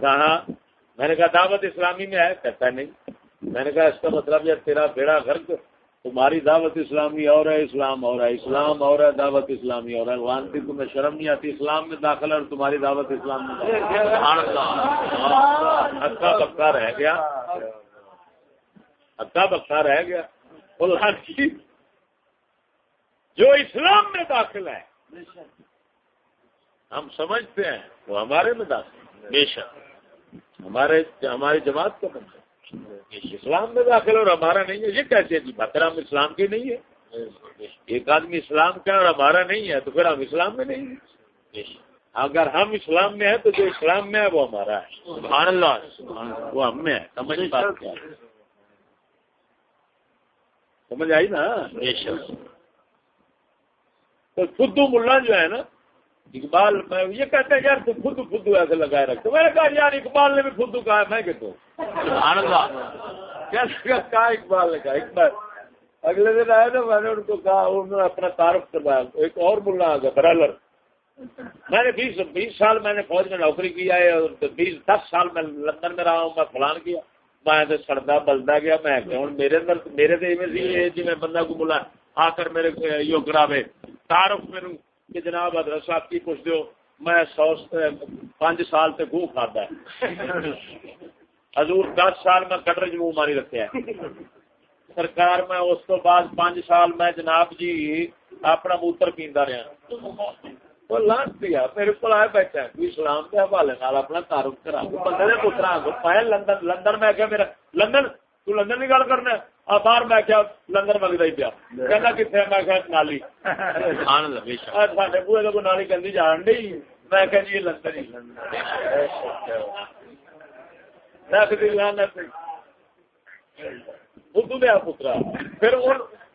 کہا ہاں۔ میں نے کہا دعوت اسلامی میں ہے۔ کہتا ہے نہیں۔ میں نے کہا اس کا مطلب یہ تیرا بیڑا غرق تمہاری دعوت اسلامی اور ہے اسلام اور ہے۔ اسلام اور ہے دعوت اسلامی اور ہے۔ وانتی تمہیں شرم نہیں آتی اسلام میں داخل اور تمہاری دعوت اسلام میں بکا رہ گیا۔ اکا بکا رہ گیا؟ جو اسلام میں داخل ہے۔ ہم سمجھتے ہیں، وہ ہمارے میں داخل بے شک۔ ہمارے ہماری جماعت کا بندہ اسلام میں داخل اور ہمارا نہیں ہے۔ یہ کیسے جی؟ بکر ہم اسلام کے نہیں ہے ایک آدمی اسلام کا اور ہمارا نہیں ہے، تو پھر ہم اسلام میں نہیں ہیں۔ اگر ہم اسلام میں ہیں، تو جو اسلام میں ہے، وہ ہمارا ہے۔ سبحان اللہ وہ ہم میں ہے۔ سمجھ بات کیا سمجھ آئی نا؟ تو خدو ملا جو ہے نا اقبال میں یہ کہتے ہیں یار تو خود خود ایسے لگائے رکھتے میں نے کہا یار اقبال نے بھی خود کہا ہے میں کہ تو کہا اقبال نے کہا؟ اقبال۔ اگلے دن آئے نا میں نے ان کو کہا انہوں نے اپنا تعارف کروایا۔ ایک اور ملا آ گیا برالر۔ میں نے بیس بیس سال میں نے فوج میں نوکری کیا ہے اور بیس دس سال میں لندن میں رہا ہوں میں فلان کیا۔ میں تو سڑتا بلدا گیا، میں میرے اندر میرے تو جی میں بندہ کو بلا آ کر میرے یو کراوے۔ تعارف میرے کہ جناب حضرت صاحب کی پوچھ دو میں سو پانچ سال سے گو کھاتا ہے۔ حضور دس سال میں کٹر جو ماری رکھے سرکار میں اس تو بعد پانچ سال میں جناب جی اپنا موتر پیندا رہا لانچ دیا میرے کو آئے بیٹھا ہے اسلام کے حوالے اپنا تعارف کرا بندے نے پترا میں لندن لندن میں کیا میرا لندن؟ تو لندن کی گل کرنا باہر میں کیا لندن منگتا ہی پیا۔ کہنا کتنے میں نالی۔ سارے بوے کو نالی کہ جان ڈی میں کہ جی لندن ہی۔ بدھو دیا پترا۔ پھر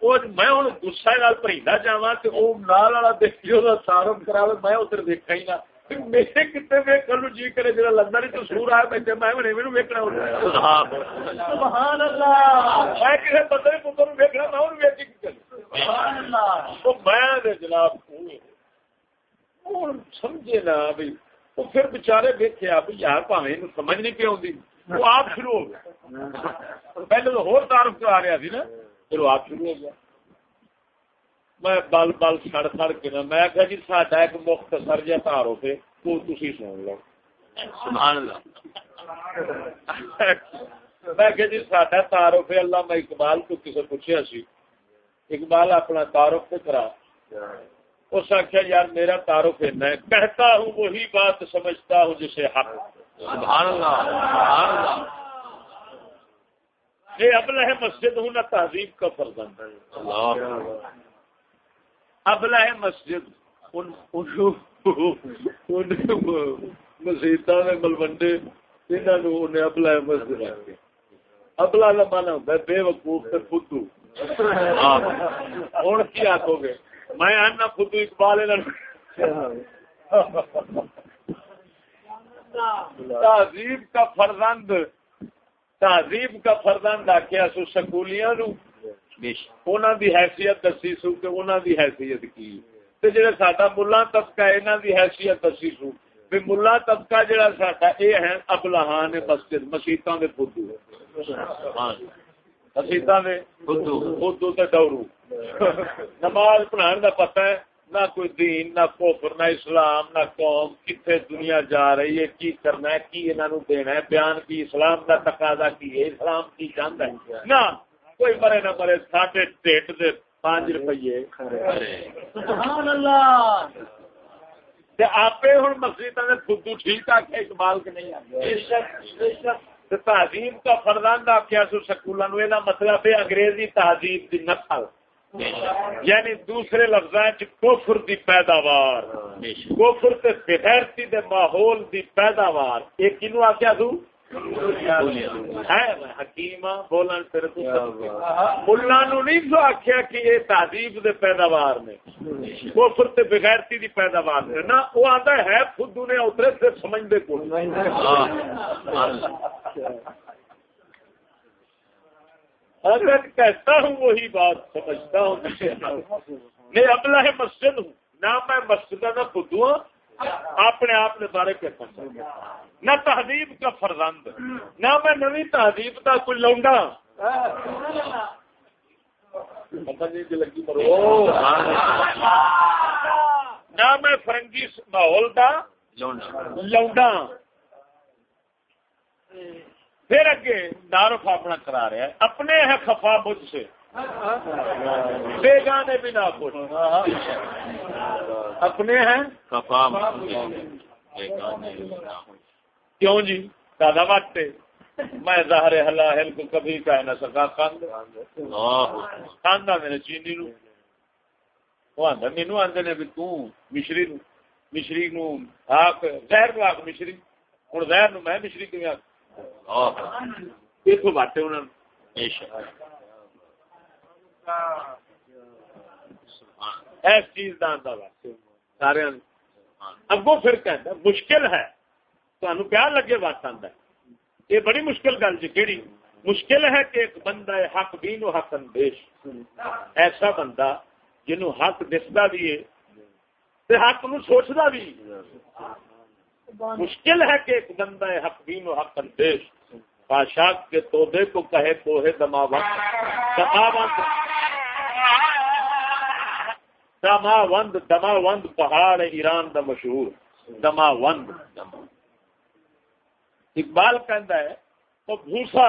میں ہوں گسا پریدا جا کہ وہ نال والا دیکھی تعارف کرا میں ادھر دیکھا ہی نہ میرے کتنے ویکن نو جی کرے جا لندن ہی تو سور آیا بیٹھے میں ویکنا سبحان اللہ میں کسی بندے پتر ویکنا میں انہوں ویچی میں جناب سمجھے نا بھائی وہ پھر بچارے ویکے بھی یار پاوے سمجھ نہیں پی وہ آپ شروع ہو گیا پہلے تو ہو تعارف کرا رہا سی نا پھر وہ آپ شروع ہو گیا میں بل بل سڑ سڑ کے نا میں کہ جی ساڈا ایک مختصر جہا تارو پہ تو تھی سن لو میں کہ جی ساڈا تارو پہ اللہ میں اقبال کو کسی پوچھا سی اقبال اپنا تعارف پہ کرا اس آخیا یار میرا تعارف ہے میں کہتا ہوں وہی بات سمجھتا ہوں جسے حق سبحان اللہ سبحان اللہ یہ ابلہ مسجد ہوں نہ تہذیب کا فرزند ابلہ مسجد۔ مسیحت ملوڈے انہوں ابلا مسجد رکھ ابلا من ہوتا بے وقوف فدو۔ ہوں کی آخو گے؟ میں آنا فدو اقبال تہذیب کا فرزند۔ تہذیب کا فرزند آخیا سو سکولیاں نو۔ دی حیثیت دسی سو کہ انہوں دی حیثیت کی۔ جڑا ساڈا ملا طبقہ انہوں دی حیثیت دسی سو۔ بھی ملا طبقہ جڑا ساڈا اے ہے ابلہان مسجد مسیطاں دے فدو مسیطاں دے فدو فدو تے ڈورو نماز پڑھان دا پتہ ہے۔ نہ کوئی دین نہ کوفر نہ اسلام نہ قوم کتنے دنیا جا رہی ہے کی کرنا ہے کی انہوں نے دینا ہے بیان کی اسلام کا تقاضا کی ہے اسلام کی چاہتا ہے۔ نہ کوئی مرے نہ مرے ساڈے ڈیٹ دے پانچ روپیے۔ آپ ہوں مسجد نے خود ٹھیک آخیا اقبال کے نہیں تہذیب کا فردان آخیا سکولوں مطلب ہے انگریزی تہذیب کی نسل یعنی دوسرے لفظ کوفر دی پیداوار کوفر تے بغیرتی دے ماحول دی پیداوار۔ یہ کنو آخیا تو؟ حکیم بولن پھر ملا نو نہیں تو آخیا کہ یہ تہذیب دے پیداوار نے۔ کوفر تے بغیرتی دی پیداوار نے۔ نہ وہ آتا ہے خود نے اترے سے کو اگر کہتا ہوں وہی بات سمجھتا ہوں، میں ابلا ہے مسجد ہوں، نہ میں مسجد نہ خود ہوں اپنے آپ نے بارے کہتا ہوں۔ نہ تہذیب کا فرزند، نہ میں نوی تہذیب کا کوئی لونڈا۔ جی نہ میں فرنگی ماحول کا لونڈا۔ پھر اگے دارف اپنا کرا رہا ہے۔ اپنے ہے خفا مجھ سے۔ بے گانے بھی نہ اپنے ہیں خفا کیوں جی؟ دادا وقت میں ظاہر ہلا ہل کو کبھی کہہ نہ سکا۔ کند۔ کاندا میرے چینی نو۔ وہ آدھا مینو آدھے نے بھی توں مشری نو۔ مشری نو آک زہر نو آک مشری۔ ہوں زہر نو میں مشری کیوں باٹے ایس چیز سارے اگو پھر مشکل ہے۔ لگے ہے۔ یہ بڑی مشکل گل جی مشکل ہے کہ ایک بندہ ہے حق بھی نو حق اندیش۔ ایسا بندہ جنو حق دستا بھی ہے حق نو سوچتا بھی۔ مشکل ہے کہ ایک بندہ حقین و حق اندیش پاشاک کے تودے کو کہے، کوہے دما وند دما وند دما وند پہاڑ ایران دا مشہور دماوند اقبال کہندا ہے تو بھوسا،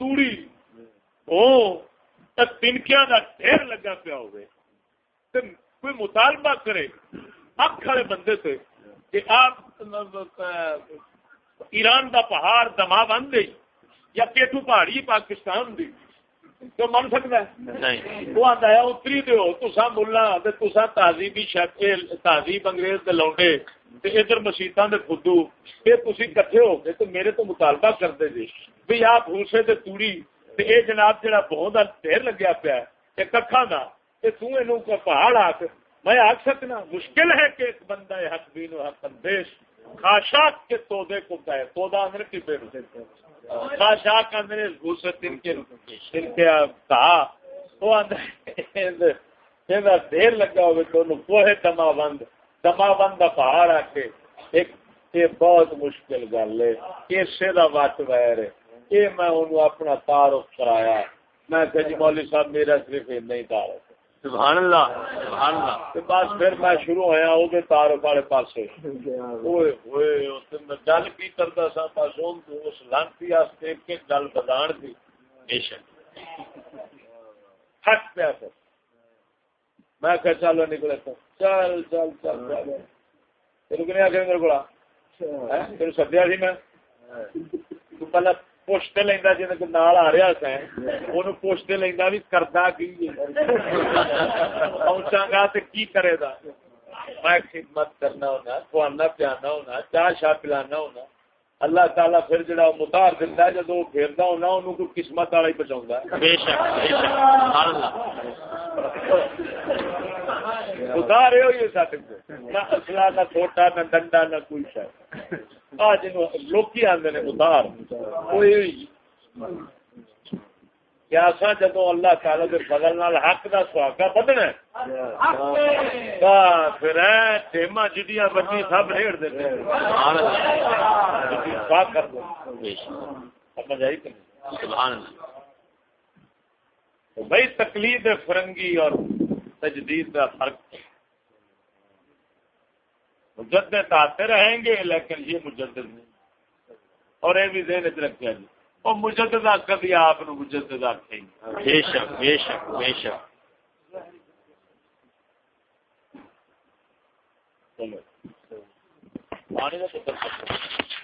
توڑی، او تنکیاں دا ڈھیر لگا پیا ہوئے کوئی مطالبہ کرے اب کھڑے بندے سے کہ آپ ایران دا پہاڑ دما بن گئی یا پیٹو پہاڑی پاکستان دی۔ تو من سکتا ہے؟ وہ آتا ہے اتری دو تسا ملا تسا تہذیبی تہذیب انگریز کے لوڈے ادھر مسیطا دے خدو یہ تھی کٹھے ہو گئے تو میرے تو مطالبہ کرتے جی بھی آپ حوصے سے توڑی یہ جناب جہاں بہت ڈیر لگیا پیا یہ ککھا دا یہ پہاڑ آ کے میں آخ سکنا مشکل ہے کہ ایک بندہ حق بین و حق اندیش خاشاک کے تودے کو کہے تودا اندر کی بے خاشاک اندر غصے تن کے تن کے کہا وہ اندر دیر لگا ہوئے تو کوہ دما بند دما بند کا پہاڑ آ کے۔ ایک، یہ بہت مشکل گل ہے اسے کا وٹ ویر ہے۔ یہ میں انہوں اپنا تعارف کرایا۔ میں کہ جی مولوی صاحب میرا صرف نہیں تعارف۔ سبحان اللہ. سبحان اللہ. بس پھر میں شروع ہویا او دے تعارف والے پاسے. اوئے ہوئے اس میں گل کی کردا سا اون تو اس لانتی واسطے کہ گل بدان دی. بے شک. حق پہ پھر میں کہ چلو نکلے تو. چل چل چل چل. رکنے آ کے میرے کو تین سدیا سی میں؟ پہلے پوچھتے لینا جی نال آ رہا سا وہ پوچھتے لینا بھی کرتا کی پہنچا گا تو کی کرے گا میں خدمت کرنا ہونا کھوانا پیانا ہونا چاہ شاہ پلانا ہونا اللہ تعالیٰ پھر جڑا متار دینا ہے جب وہ پھیرتا ہونا انہوں کو قسمت والا ہی بچاؤں نہ اصلا نہ چھوٹا نہ ڈنڈا نہ کوئی شاید آ جن لوگ آدھے اتار کوئی کیا جدو اللہ تعالی کے فضل نال حق کا سہاگا بدنا پھر ٹیما بچی سب ریڑ دے کر سمجھ آئی بھائی تکلیف فرنگی اور تجدید کا فرق مجدد آتے رہیں گے لیکن یہ مجدد نہیں۔ اور یہ بھی ذہن چ رکھا جی۔ وہ مجدد کبھی آپ مجدد آخے بے شک بے شک بے شک۔ چلو۔ پانی کا